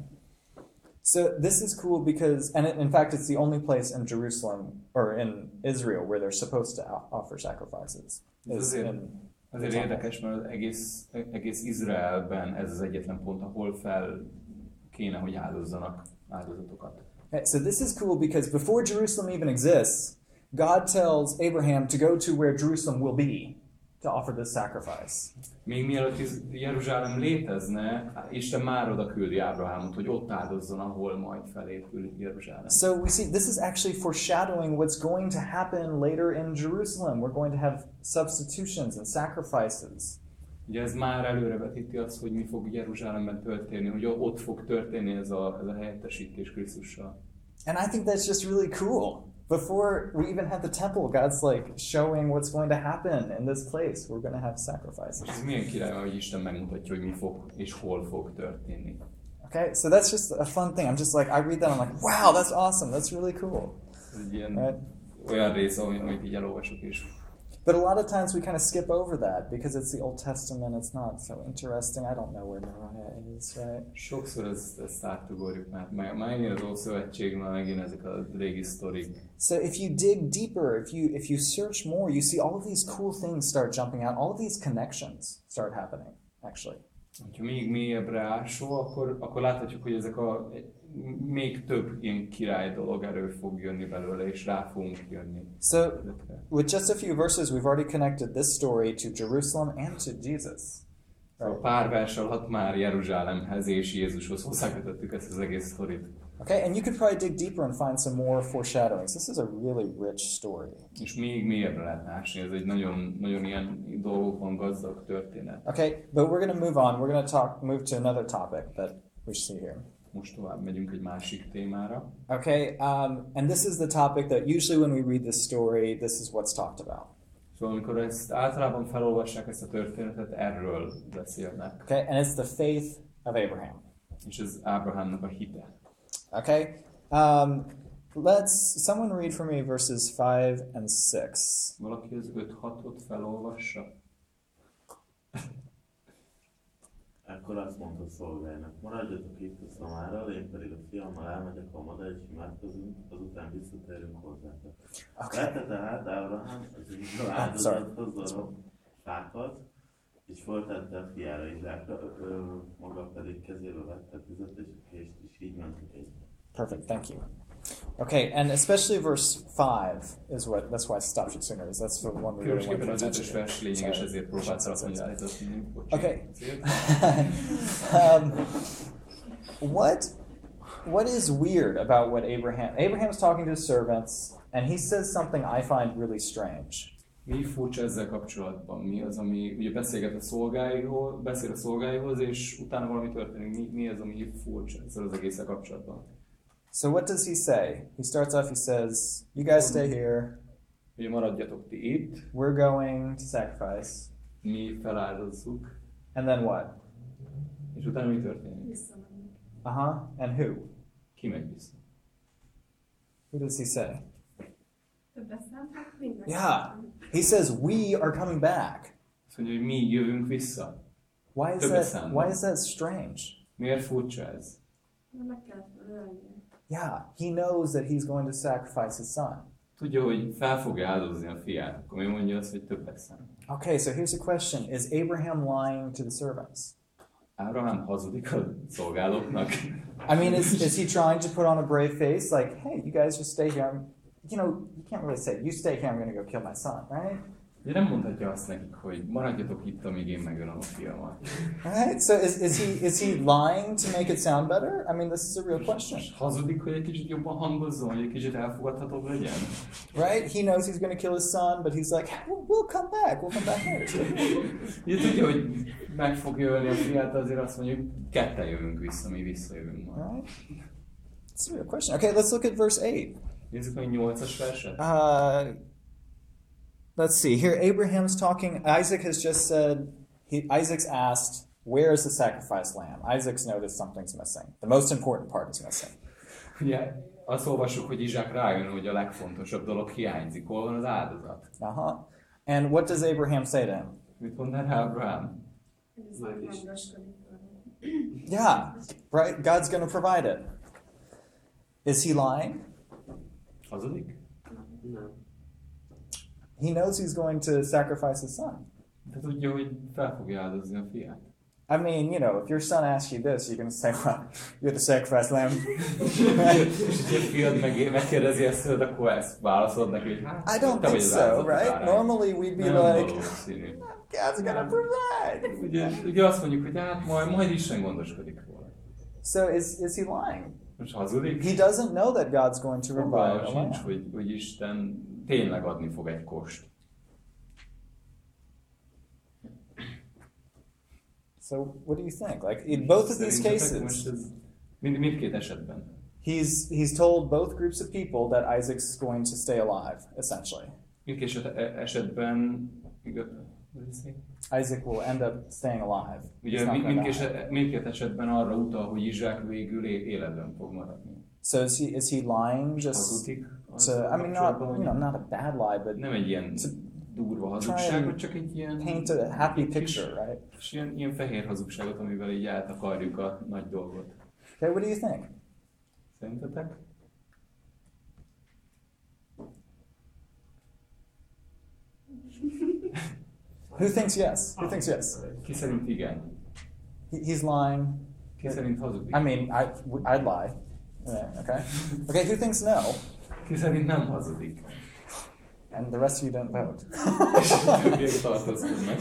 So this is cool because, and it, in fact, it's the only place in Jerusalem or in Israel where they're supposed to offer sacrifices. Is
azért,
in
azért
the
érdekes, mert egész, egész Izraelben ez az egyetlen pont, ahol fel kéne, hogy áldozzanak áldozatokat.
Okay, so this is cool because before Jerusalem even exists, God tells Abraham to go to where Jerusalem will be to offer this sacrifice.
Még mielőtt Jeruzsálem létezne, Isten már oda küldi Ábrahámot, hogy ott áldozzon, ahol majd felépül Jeruzsálem.
So we see this is actually foreshadowing what's going to happen later in Jerusalem. We're going to have substitutions and sacrifices.
Ugye ez már előrevetíti azt, hogy mi fog Jeruzsálemben történni, hogy ott fog történni ez a, ez a helyettesítés Krisztussal.
And I think that's just really cool. Before we even had the temple, God's like showing what's going to happen in this place. We're going to have
És
sacrifices.
ez milyen király, hogy Isten megmutatja, hogy mi fog és hol fog történni.
Okay, so that's just a fun thing. I'm just like, I read that, I'm like, wow, that's awesome. That's really cool.
Ez egy ilyen
Right?
olyan rész, amit amit így elolvasok, és
But a lot of times we kind of skip over that because it's the Old Testament. It's not so interesting. I don't know where Moriah is, right?
sokszor ezt, ezt átugorjuk, mert az Ószövetség, már megint ezek a régi sztorik.
So if you dig deeper, if you if you search more, you see all of these cool things start jumping out. All of these connections start happening, actually.
Ha még mélyebbre ásó, akkor, akkor láthatjuk, hogy ezek a még több ilyen király dolog erő fog jönni belőle, és rá fogunk jönni.
So with just a few verses, we've already connected this story to Jerusalem and to Jesus.
A pár vers alatt már Jeruzsálemhez és Jézushoz hozzákötöttük ezt az egész sztorit.
Okay, and you could probably dig deeper and find some more foreshadowings. This is a really rich story.
És még mélyebbre lehet ásni, ez egy nagyon, nagyon ilyen dolgokon gazdag történet.
Okay, but we're going to move on. We're going to talk, move to another topic that we see here.
Most tovább megyünk egy másik témára.
Okay, um, and this is the topic that usually when we read this story, this is what's talked about.
Szóval amikor ezt általában felolvassák ezt a történetet, erről beszélnek.
Okay, and it's the faith of Abraham.
És ez Ábrahámnak a hite.
Okay, um, let's someone read for me verses five and six.
Valaki az 5-6-ot felolvassa?
Ekkor azt mondta szolgájának, maradjatok itt a szamárral, én pedig a fiammal elmegyek a maga és imádkozunk, azután visszatérünk hozzátok.
Okay,
Vette tehát Ábrahám az (laughs) áldozathoz darab fákat, és föltette a fiára Izsákra, maga pedig kezébe vette a tüzet és a kést, és így mentek egybe.
perfect. Thank you. Okay, and especially verse five is what. That's why I stopped you sooner. Is that's the one we really want to
Különösképpen
pay
az ötös
attention to. Okay. (laughs) Um, what what is weird about what Abraham Abraham's talking to his servants and he says something I find really strange.
Mi furcsa ezzel kapcsolatban? Mi az, ami ugye beszélget a szolgáihoz, beszél a szolgáihoz, és utána valami történik. Mi, mi az, ami furcsa ezzel az egésszel kapcsolatban?
So what does he say? He starts off he says, "You guys stay here.
Ugye maradjatok ti itt,
We're going to sacrifice."
mi feláldozzuk,
And then what?
és utána mi történik?
Uh-huh. And who?
Ki megy vissza?
Who does he say?
Többet számoltak mindenki.
Yeah. He says, "We are coming back."
Azt mondja, hogy mi jövünk vissza.
Why is that? Why is that strange?
Miért furcsa ez?
Meg kellett ölni.
Yeah, he knows that he's going to sacrifice his son.
Tudja, hogy fel fogja áldozni a fiát, akkor mi mondja azt, hogy több lesz.
Okay, so here's a question: Is Abraham lying to the servants?
Ábrahám hazudik a szolgálóknak.
I mean, is, is he trying to put on a brave face, like, "Hey, you guys just stay here"? I'm, you know, you can't really say, "You stay here. I'm going to go kill my son," right?
Ugye nem mondhatja azt nekik, hogy maradjatok itt, amíg én megölöm a fiamat.
Right. So is, is he is he lying to make it sound better? I mean, this is a real question,
hazudik, hogy egy kicsit jobban hangozzon, hogy egy kicsit elfogadhatóbb legyen.
right? He knows he's going to kill his son, but he's like, "We'll, we'll come back. We'll come back later." (laughs)
Ugye tudja, hogy meg fogja ölni a fiát, azért azt mondja, hogy ketten jövünk vissza, mi visszajövünk majd.
Right. It's a real question. Okay, let's look at verse eight.
Nézzük meg 8-as verset.
Uh, let's see. Here, Abraham's talking. Isaac has just said, he, Isaac's asked, Where is the sacrifice lamb? Isaac's noticed something's missing. The most important part is missing.
yeah azt olvassuk, hogy Izsák rájön, hogy a legfontosabb dolog hiányzik. Hol van az áldozat?
Uh huh. And what does Abraham say to him?
Mit mond erre Ábrahám?
Ez
Majd is.
gondoskodik róla.
Yeah, right? God's going to provide it. Is he lying?
Hazudik?
Nem.
He knows he's going to sacrifice his son.
De tudja, hogy fel fogja áldozni a fiát.
I mean, you know, if your son asks you this, you're going to say, Well, you're the sacrifice lamb.
Hát,
I don't think so, right? Normally we'd be like. God's going to provide.
Ugye, ugye azt mondjuk, hogy hát majd, majd Isten gondoskodik róla.
So is, is he lying? He doesn't know that God's going to provide
Fogalma sincs, hogy, hogy Isten tényleg adni fog egy kost.
So what do you think? Like in both of these cases,
mind, mindkét esetben.
he's he's told both groups of people that Isaac's going to stay alive, essentially.
Mindkét e- esetben?
Isaac will end up staying alive.
Ugye mindkét, mindkét esetben arra utal, hogy Izsák végül életben fog maradni.
So is he is he lying just
Hazudik?
to? I mean, not you know, not a bad lie, but
Nem egy ilyen
to
durva
try
hazugságot, csak egy ilyen...
paint a happy
egy kis-
picture, right?
És ilyen, ilyen fehér hazugságot, amivel így eltakarjuk a nagy dolgot.
Okay, what do you think?
Szerintetek? (laughs)
Who thinks yes? Who thinks yes?
Ki szerint igen?
He, he's lying.
Ki szerint hazudik?
I mean, I I'd lie. Yeah, okay. Okay, who thinks no?
Ki szerint nem hazudik?
And the rest of you don't vote.
És a többiek tartózkodnak.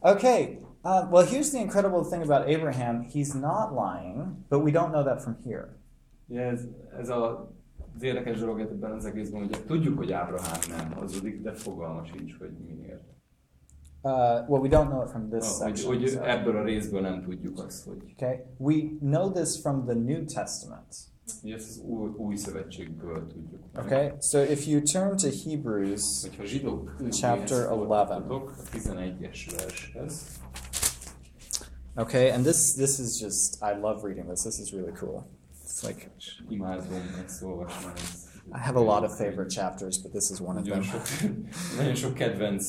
okay. Uh, well, here's the incredible thing about Abraham. He's not lying, but we don't know that from here.
Ugye ez, ez a, az érdekes dolog ebben az egészben, hogy tudjuk, hogy Ábrahám nem hazudik, de fogalma sincs, hogy miért.
Uh, well, we don't know it from this
hogy,
section. so-
ebből a részből nem tudjuk azt, hogy
Okay, we know this from the New Testament.
ezt az új, új szövetségből tudjuk.
Okay, so if you turn to Hebrews,
Hogyha zsidók
Chapter 11.
a 11-es vershez,
okay, and this this is just I love reading this. This is really cool. It's like
imádom ezt olvasni.
I have a lot of favorite chapters, but this is one of them.
sok, (laughs) nagyon sok kedvenc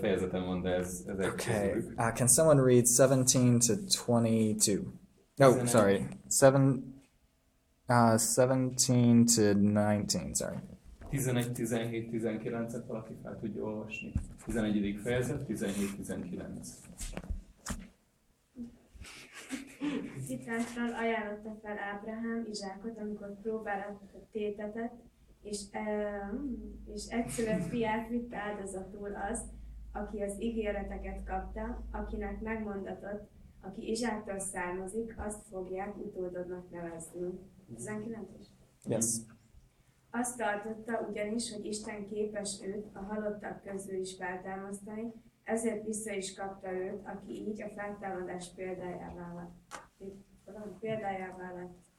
fejezetem van, de ez, ez
Okay, uh, can someone read 17 to 22? No, sorry, seven, uh, 17 to 19. Sorry.
11, 17, 19-et valaki fel tudja olvasni. 11. fejezet, 17, 19.
Hitáltal ajánlotta fel Ábrahám Izsákot, amikor próbálatot tétetett, és, és egyszülött fiát vitte áldozatul az, aki az ígéreteket kapta, akinek megmondatott, aki Izsáktól származik, azt fogják utódodnak nevezni. 19-es.
Yes.
Azt tartotta ugyanis, hogy Isten képes őt a halottak közül is feltámasztani, ezért vissza is kapta őt, aki így a feltámadás példájává lett. Példájává lett.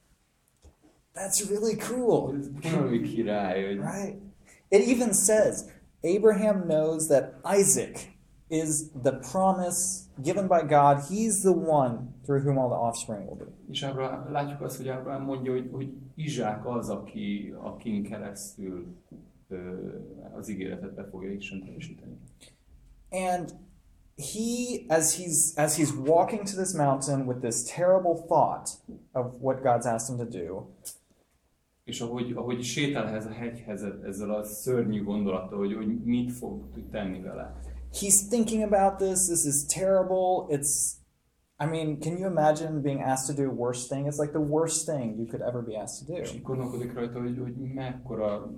That's really cool,
Ez valami király, hogy
right? It even says Abraham knows that Isaac is the promise given by God. He's the one through whom all the offspring will be.
És Ábrahám, látjuk azt, hogy Ábrahám mondja, hogy, hogy Izsák az, aki, akin keresztül ö, az ígéretet be fogja Isten teljesíteni.
And he as he's as he's walking to this mountain with this terrible thought of what God's asked him to do,
És ahogy, ahogy sétál ehhez a hegyhez ezzel a szörnyű gondolattal, hogy, hogy mit fog tenni vele.
he's thinking about this. This is terrible. It's, I mean, can you imagine being asked to do a worse thing? It's like the worst thing you could ever be asked to
És
do.
így gondolkodik rajta, hogy, hogy mekkora,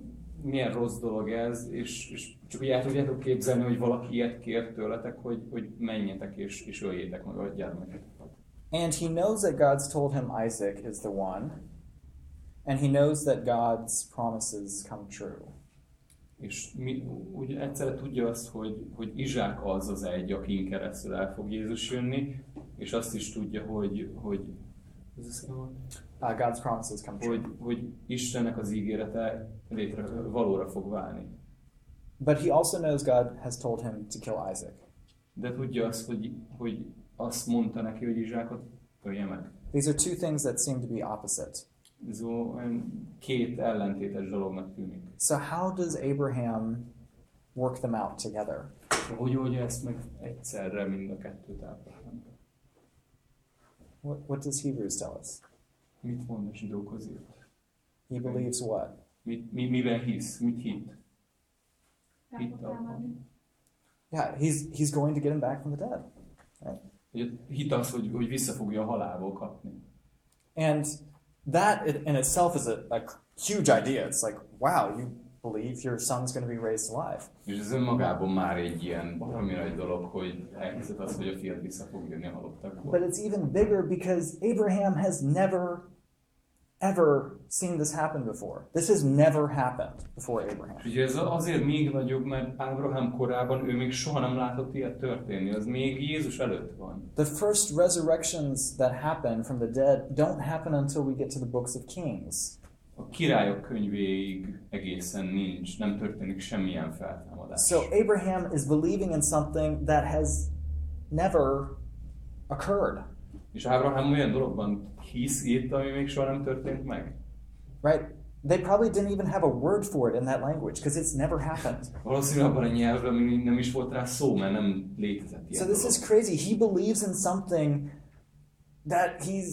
milyen rossz dolog ez, és, és csak úgy el tudjátok képzelni, hogy valaki ilyet kér tőletek, hogy, hogy menjetek és, és öljétek meg a gyermeketeket.
And he knows that God's told him Isaac is the one, and he knows that God's promises come true.
És mi, úgy egyszerre tudja azt, hogy, hogy Izsák az az egy, akin keresztül el fog Jézus jönni, és azt is tudja, hogy, hogy ez?
Uh, God's promises come true.
hogy, hogy Istennek az ígérete létre, valóra fog válni.
But he also knows God has told him to kill Isaac.
De tudja azt, hogy, hogy azt mondta neki, hogy Izsákot ölje meg.
These are two things that seem to be opposite.
Ez olyan két ellentétes dolognak tűnik.
So, how does Abraham work them out together?
Hogy oldja ezt meg egyszerre mind a kettőt Ábrahám?
What, what does Hebrews tell us?
Mit mond a zsidókhoz írt?
He believes what?
Mit, mi, miben hisz? Mit hitt? Hitt abban.
Yeah, he's, he's going to get him back from the dead.
Hogy hitt az, hogy, hogy vissza fogja a halálból kapni.
And that in in itself is a, a huge idea. It's like, wow, you believe your son's going to be raised alive.
És ez önmagában már egy ilyen baromi nagy dolog, hogy elhiszed azt, hogy a fiad vissza fog jönni a halottakból.
But it's even bigger because Abraham has never, ever seen this happen before. This has never happened before Abraham.
Ugye ez azért még nagyobb, mert Ábrahám korában ő még soha nem látott ilyet történni, az még Jézus előtt van.
The first resurrections that happen from the dead don't happen until we get to the books of Kings.
A királyok könyvéig egészen nincs, nem történik semmilyen feltámadás.
So Abraham is believing in something that has never occurred,
És Ábrahám olyan dologban hisz, írt, ami még soha nem történt meg.
right? They probably didn't even have a word for it in that language because it's never happened.
Valószínűleg abban a nyelvben még nem is volt rá szó, mert nem létezett ilyen
So this is crazy. He believes in something that he's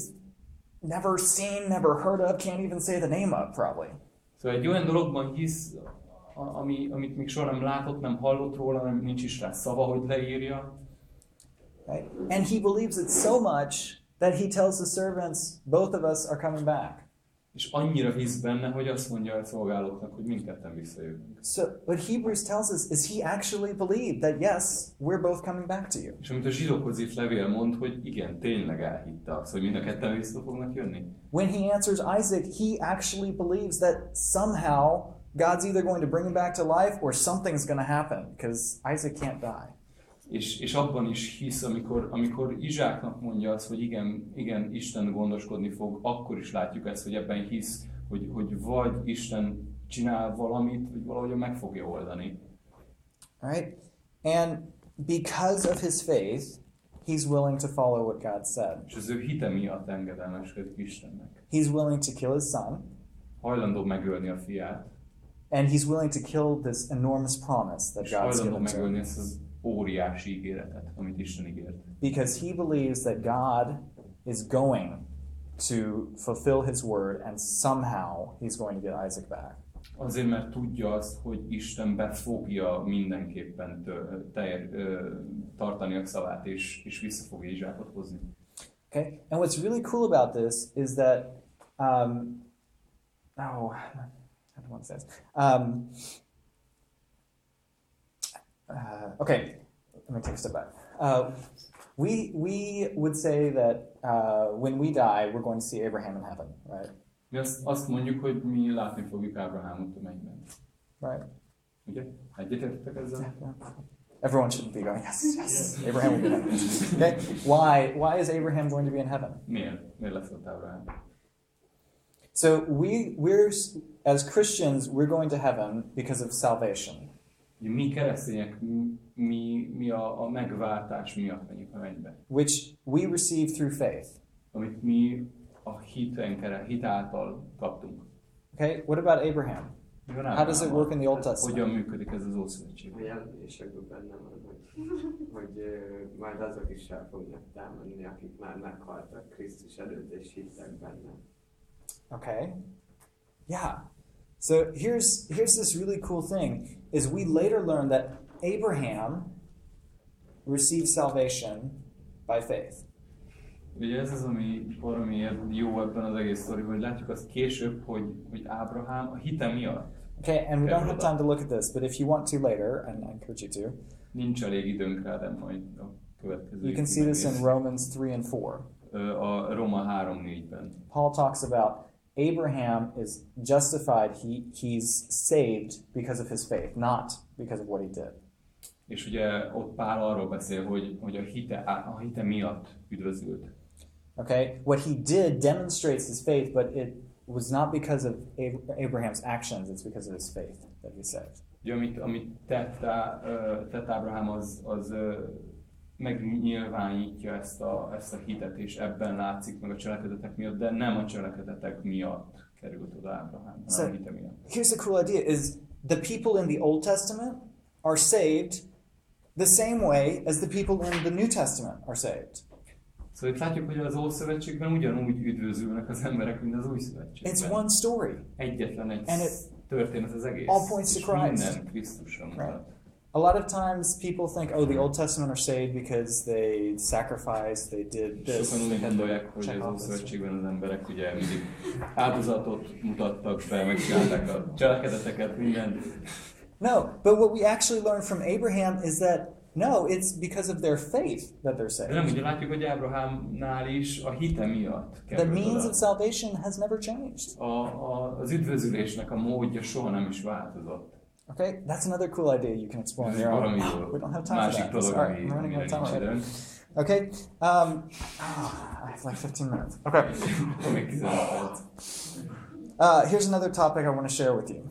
never seen, never heard of, can't even say the name of, probably.
Szóval egy olyan dologban hisz, ami, amit még soha nem látott, nem hallott róla, nem nincs is rá szava, hogy leírja.
Right? And he believes it so much that he tells the servants, both of us are coming back.
És annyira hisz benne, hogy azt mondja a szolgálóknak, hogy mindketten visszajövünk.
So what Hebrews tells us is he actually believed that yes, we're both coming back to you.
És amit a zsidókhoz írt levél mond, hogy igen, tényleg elhitte azt, hogy mind a ketten vissza fognak jönni.
When he answers Isaac, he actually believes that somehow God's either going to bring him back to life or something's going to happen because Isaac can't die.
És, és abban is hisz, amikor, amikor Izsáknak mondja azt, hogy igen, igen, Isten gondoskodni fog, akkor is látjuk ezt, hogy ebben hisz, hogy, hogy vagy Isten csinál valamit, vagy valahogyan meg fogja oldani.
Right? And because of his faith, he's willing to follow what God said.
És az ő hite miatt engedelmeskedik Istennek.
He's willing to kill his son,
Hajlandó megölni a fiát,
and he's willing to kill this enormous promise that God's given to him.
Megölni ezt az óriási ígéretet, amit Isten ígért.
Because he believes that God is going to fulfill his word and somehow he's going to get Isaac back.
Azért, mert tudja azt, hogy Isten be fogja mindenképpen tő, tartani a szavát, és, és vissza fogja Izsákot hozni.
Okay? And what's really cool about this is that, um, oh, I don't want to say this. Um, uh, okay, let me take a step back. Uh, we, we would say that uh, when we die, we're going to see Abraham in heaven, right? Yes.
Mi azt, azt mondjuk, hogy mi látni fogjuk Ábrahámot a mennyben.
Right?
Ugye? Egyetértek ezzel?
Everyone should be going, yes, yes, Abraham will be in heaven. Okay? Why, why is Abraham going to be in heaven?
Miért? Miért lesz ott Ábrahám?
So we, we're, as Christians, we're going to heaven because of salvation.
Ugye mi keresztények, mi, mi, a, a megváltás miatt megyünk a mennybe.
which we receive through faith.
Amit mi a hiten kere, hit által kaptunk.
Okay, what about Abraham? How does it work in the Old
Tehát
Testament?
Hogyan működik ez az Ószövetség?
A jelentésekben benne van, hogy, hogy majd azok is el fognak támadni, akik már meghaltak Krisztus előtt és hittek benne.
Okay. Yeah. So here's here's this really cool thing is we later learn that Abraham received salvation by faith.
Ugye ez az, ami valamiért jó ebben az egész sztoriban, hogy látjuk azt később, hogy, hogy Ábrahám a hite miatt
Okay, and we don't have time to look at this, but if you want to later, and I encourage you to,
nincs elég időnk rá, de majd a következő
you can see this in Romans 3 and 4.
Ö, a Roma 3-4-ben.
Paul talks about Abraham is justified, he, he's saved because of his faith, not because of what he did.
És ugye ott Pál arról beszél, hogy, hogy a, hite, a hite miatt üdvözült.
Okay? What he did demonstrates his faith, but it was not because of Ab- Abraham's actions, it's because of his faith that he saved.
Ugye amit, amit tett, tett Ábrahám, az, az megnyilvánítja ezt a, ezt a hitet, és ebben látszik meg a cselekedetek miatt, de nem a cselekedetek miatt került oda Ábrahám, hanem a hite miatt.
Here's the cool idea is the people in the Old Testament are saved the same way as the people in the New Testament are saved.
Szóval itt látjuk, hogy az Ószövetségben ugyanúgy üdvözülnek az emberek, mint az Új
It's
Szövetségben.
one story.
Egyetlen egy
And it
történet az egész.
all points to Christ.
Minden Krisztusra mutat.
A lot of times people think, oh, the Old Testament are saved because they sacrificed, they did this.
Sokan úgy gondolják, hogy az. Ószövetségben az emberek ugye mindig áldozatot mutattak be, megcsinálták a cselekedeteket, mindent.
No, but what we actually learn from Abraham is that no, it's because of their faith that they're
De nem
saved.
ugye látjuk, hogy Ábrahámnál is a hite miatt
The means of salvation has never changed.
A, a, az üdvözülésnek a módja soha nem is változott.
Okay, that's another cool idea you can explore on your own. (gasps) We don't have time for that.
dolog,
All right,
ami,
we're running out of time already. Okay, um, ah, I have like 15 minutes. Okay,
Akkor még 15 perc.
uh, here's another topic I want to share with you.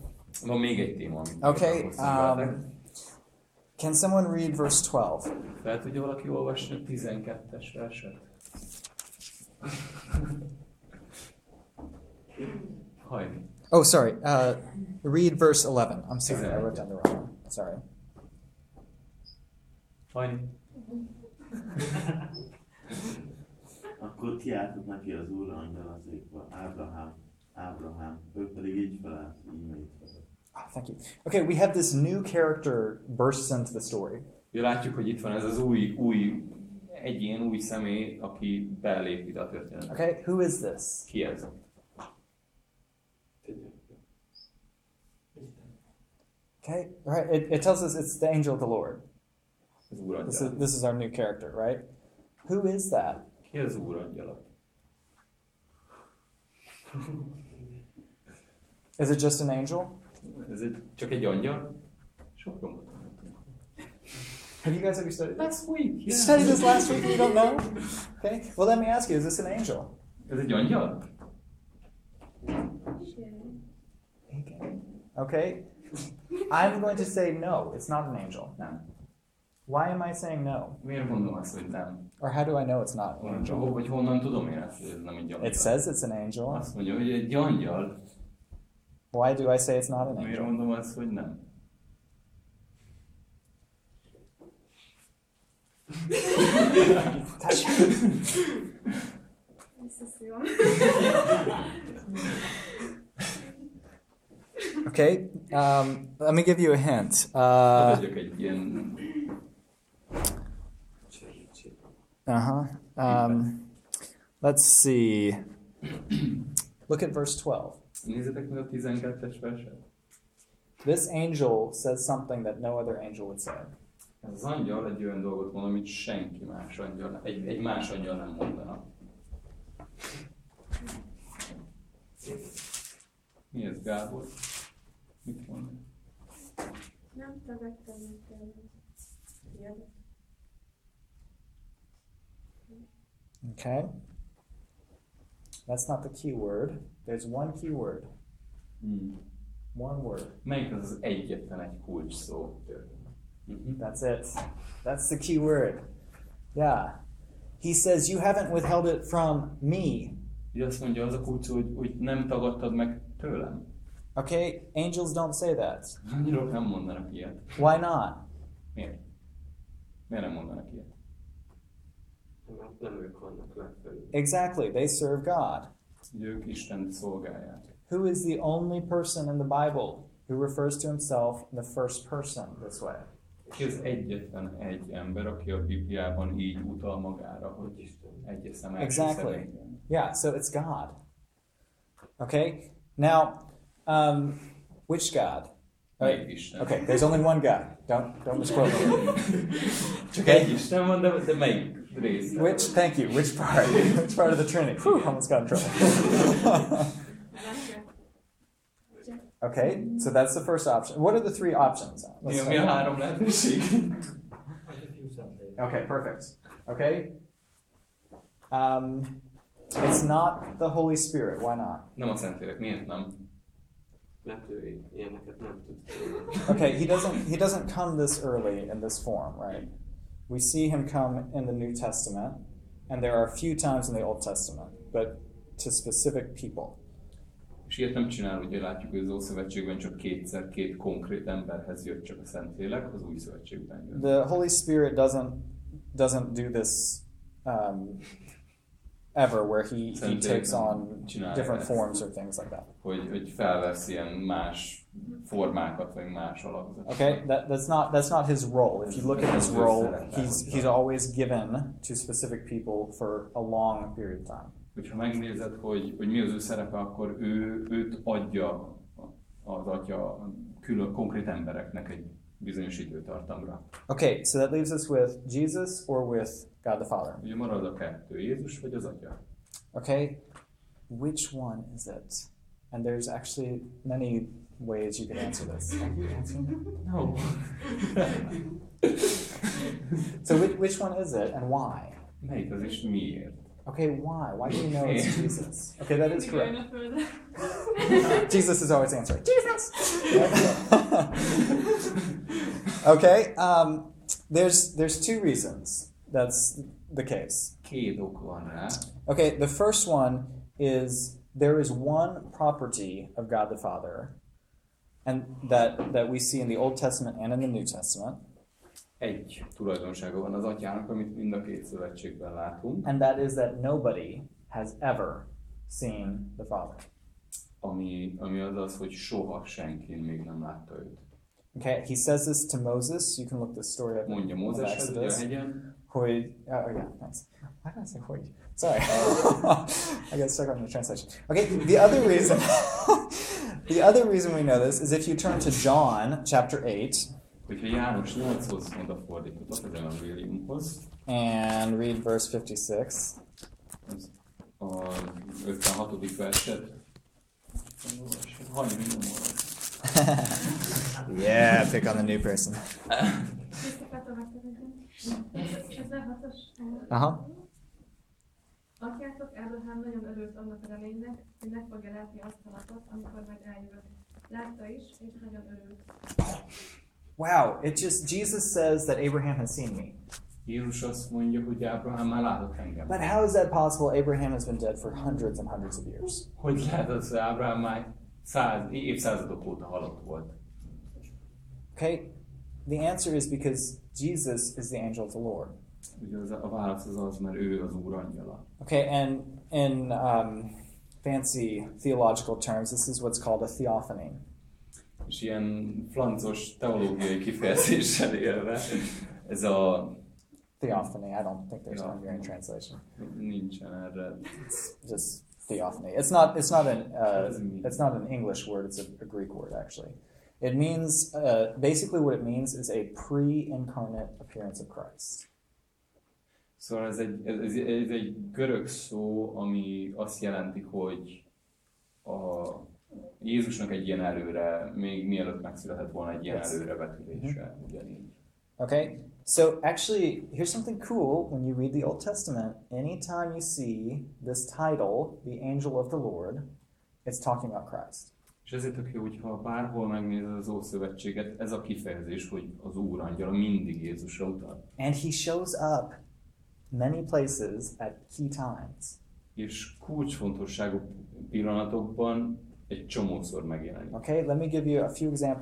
Van még egy téma,
Okay, um, can someone read verse 12?
Fel tudja valaki olvasni a 12-es verset? Hajni.
Oh, sorry. Uh, read verse 11. I'm sorry, I wrote down the wrong one. Sorry.
Hajni.
Akkor kiáltott neki az úr angyal az Ábrahám, Ábrahám, ő pedig így felállt, így fel.
Oh, thank you. Okay, we have this new character bursts into the story.
Ugye látjuk, hogy itt van ez az új, új egyén, új személy, aki belép ide a történetbe.
Okay, who is this?
Ki ez?
Okay, right. It, it tells us it's the angel of the Lord. This is, this is our new character, right? Who is that?
Ki az úr angyala?
Is it just an angel?
Ez egy, csak egy angyal? Sok.
Have you guys ever studied this?
Last week,
You studied this last week and you don't know? Okay, well, let me ask you is this an angel?
Ez egy angyal?
Okay, (laughs) I'm going to say no, it's not an angel.
Nem.
Why am I saying no?
Miért mondom azt, hogy nem?
Or how do I know it's not an angel?
vagy honnan tudom én ezt, ez nem egy angyal?
It says it's an angel.
Azt mondja, hogy egy angyal.
Why do I say it's not an
Miért
angel?
mondom azt, hogy nem?
Ez az jó.
Okay, um, let me give you a hint.
Uh,
Uh
adjak egy ilyen...
huh. Um, let's see. Look at verse 12.
Nézzétek meg a 12-es verset.
This angel says something that no other angel would say.
Ez az angyal egy olyan dolgot mond, amit senki más angyal, egy, egy más angyal nem mondana. Mi ez, Gábor? Mit mond?
Nem tagadtam meg
Okay? That's not the key word. There's one key word.
Hmm.
One word.
Melyik az az egyetlen egy kulcs szó?
That's it. That's the key word. Yeah. He says, You haven't withheld it from me.
Ugye azt mondja az a kulcs szó, hogy, hogy nem tagadtad meg tőlem.
Okay, angels don't say that.
Angyalok nem mondanak ilyet.
Why not?
Miért? Miért nem mondanak ilyet?
Mert nem ők.
Exactly, they serve God.
Ők Isten szolgálják.
Who is the only person in the Bible who refers to himself in the first person this way?
Ki az egyetlen egy ember, aki a Bibliában így utal magára, hogy
Isten.
egyes
Exactly. Yeah, so it's God. Okay? Now, um, which God?
Melyik Isten?
Okay, there's only one God. Don't don't (laughs) misquote me.
Csak egy Isten van, de, de melyik rész?
Which? Thank you. Which part? (laughs) Which part of the Trinity? Whew, almost got in trouble. (laughs) okay, so that's the first option. What are the three options? Let's
a, mi a
start.
három lehetőség?
Quite a few someday.
Okay, perfect. Okay. Um, it's not the Holy Spirit. Why not?
Nem a Szentlélek, miért nem?
Mert ő ilyeneket nem tud.
Okay, he doesn't he doesn't come this early in this form, right? We see him come in the New Testament, and there are a few times in the Old Testament, but to specific people.
És ilyet nem csinál, ugye látjuk, hogy az Ószövetségben csak kétszer két konkrét emberhez jött csak a Szentlélek, az Új Szövetségben jön.
The Holy Spirit doesn't doesn't do this um, ever, where he, he takes on different forms or things like that.
Hogy, hogy felvesz ilyen más formákat, vagy más alakzatokat.
Okay, that, that's not that's not his role. If you look at his role, he's he's always given to specific people for a long period of time.
Hogyha megnézed, hogy, hogy mi az ő szerepe, akkor ő, őt adja az atya külön konkrét embereknek egy bizonyos időtartamra.
Okay, so that leaves us with Jesus or with God the Father.
Ugye marad a kettő, Jézus vagy az atya.
Okay, which one is it? And there's actually many ways you can answer this. (laughs)
No. (laughs)
So which, which one is it and why?
Melyik az és miért?
Okay, why? Why do you know it's (laughs) Jesus? Okay, that is correct. (laughs) (laughs) Jesus is always answering. Jesus. okay. Um, there's there's two reasons that's the case.
Két ok van rá.
Okay, the first one is there is one property of God the Father, and that that we see in the Old Testament and in the New Testament,
Egy tulajdonsága van az atyának, amit mind a két szövetségben látunk,
and that is that nobody has ever seen the Father.
ami, ami az az, hogy soha senki még nem látta őt.
Okay, he says this to Moses. You can look this story up
Mondja
in
Mózeshez, ugye a hegyen,
Hogy, oh yeah, thanks. Why did I say hogy? Sorry. (laughs) I got stuck on the translation. Okay, the other reason (laughs) the other reason we know this is if you turn to John chapter 8
hogyha János 8-hoz oda fordítotok az evangéliumhoz,
and read verse 56.
az a 56. verset,
yeah, pick on the new person. Uh-huh.
Atyátok Ábrahám nagyon örült annak a reménynek, hogy meg fogja látni azt a napot, amikor majd eljövök. Látta is, és nagyon örült.
Wow, it just Jesus says that Abraham has seen me.
Jézus azt mondja, hogy Ábrahám már látott engem.
But how is that possible? Abraham has been dead for hundreds and hundreds of years.
Hogy lehet az, hogy Ábrahám már száz, évszázadok óta halott volt?
Okay? The answer is because Jesus is the angel of the Lord.
Ugye az, a válasz az az, mert ő az Úr angyala.
Okay, and in um, fancy theological terms, this is what's called a theophany.
És ilyen francos teológiai kifejezéssel élve, ez a
Theophany. I don't think there's
Yeah.
one Hungarian translation.
nincsen erre.
It's just theophany. It's not. It's not an. Uh, it's not an English word. It's a, a Greek word actually. It means uh, basically what it means is a pre-incarnate appearance of Christ.
Szóval ez egy, ez, ez egy görög szó, ami azt jelenti, hogy a Jézusnak egy ilyen előre, még mielőtt megszületett volna egy ilyen előrevetülése, ugyanígy.
Okay, so actually, here's something cool. When you read the Old Testament, anytime you see this title, the angel of the Lord, it's talking about Christ.
És ezért tök jó, hogyha bárhol megnézed az Ószövetséget, ez a kifejezés, hogy az Úr angyala mindig Jézusra utal.
And he shows up many places at key times.
És kulcsfontosságú pillanatokban egy csomószor megjelenik.
Okay, let me give you a few examples.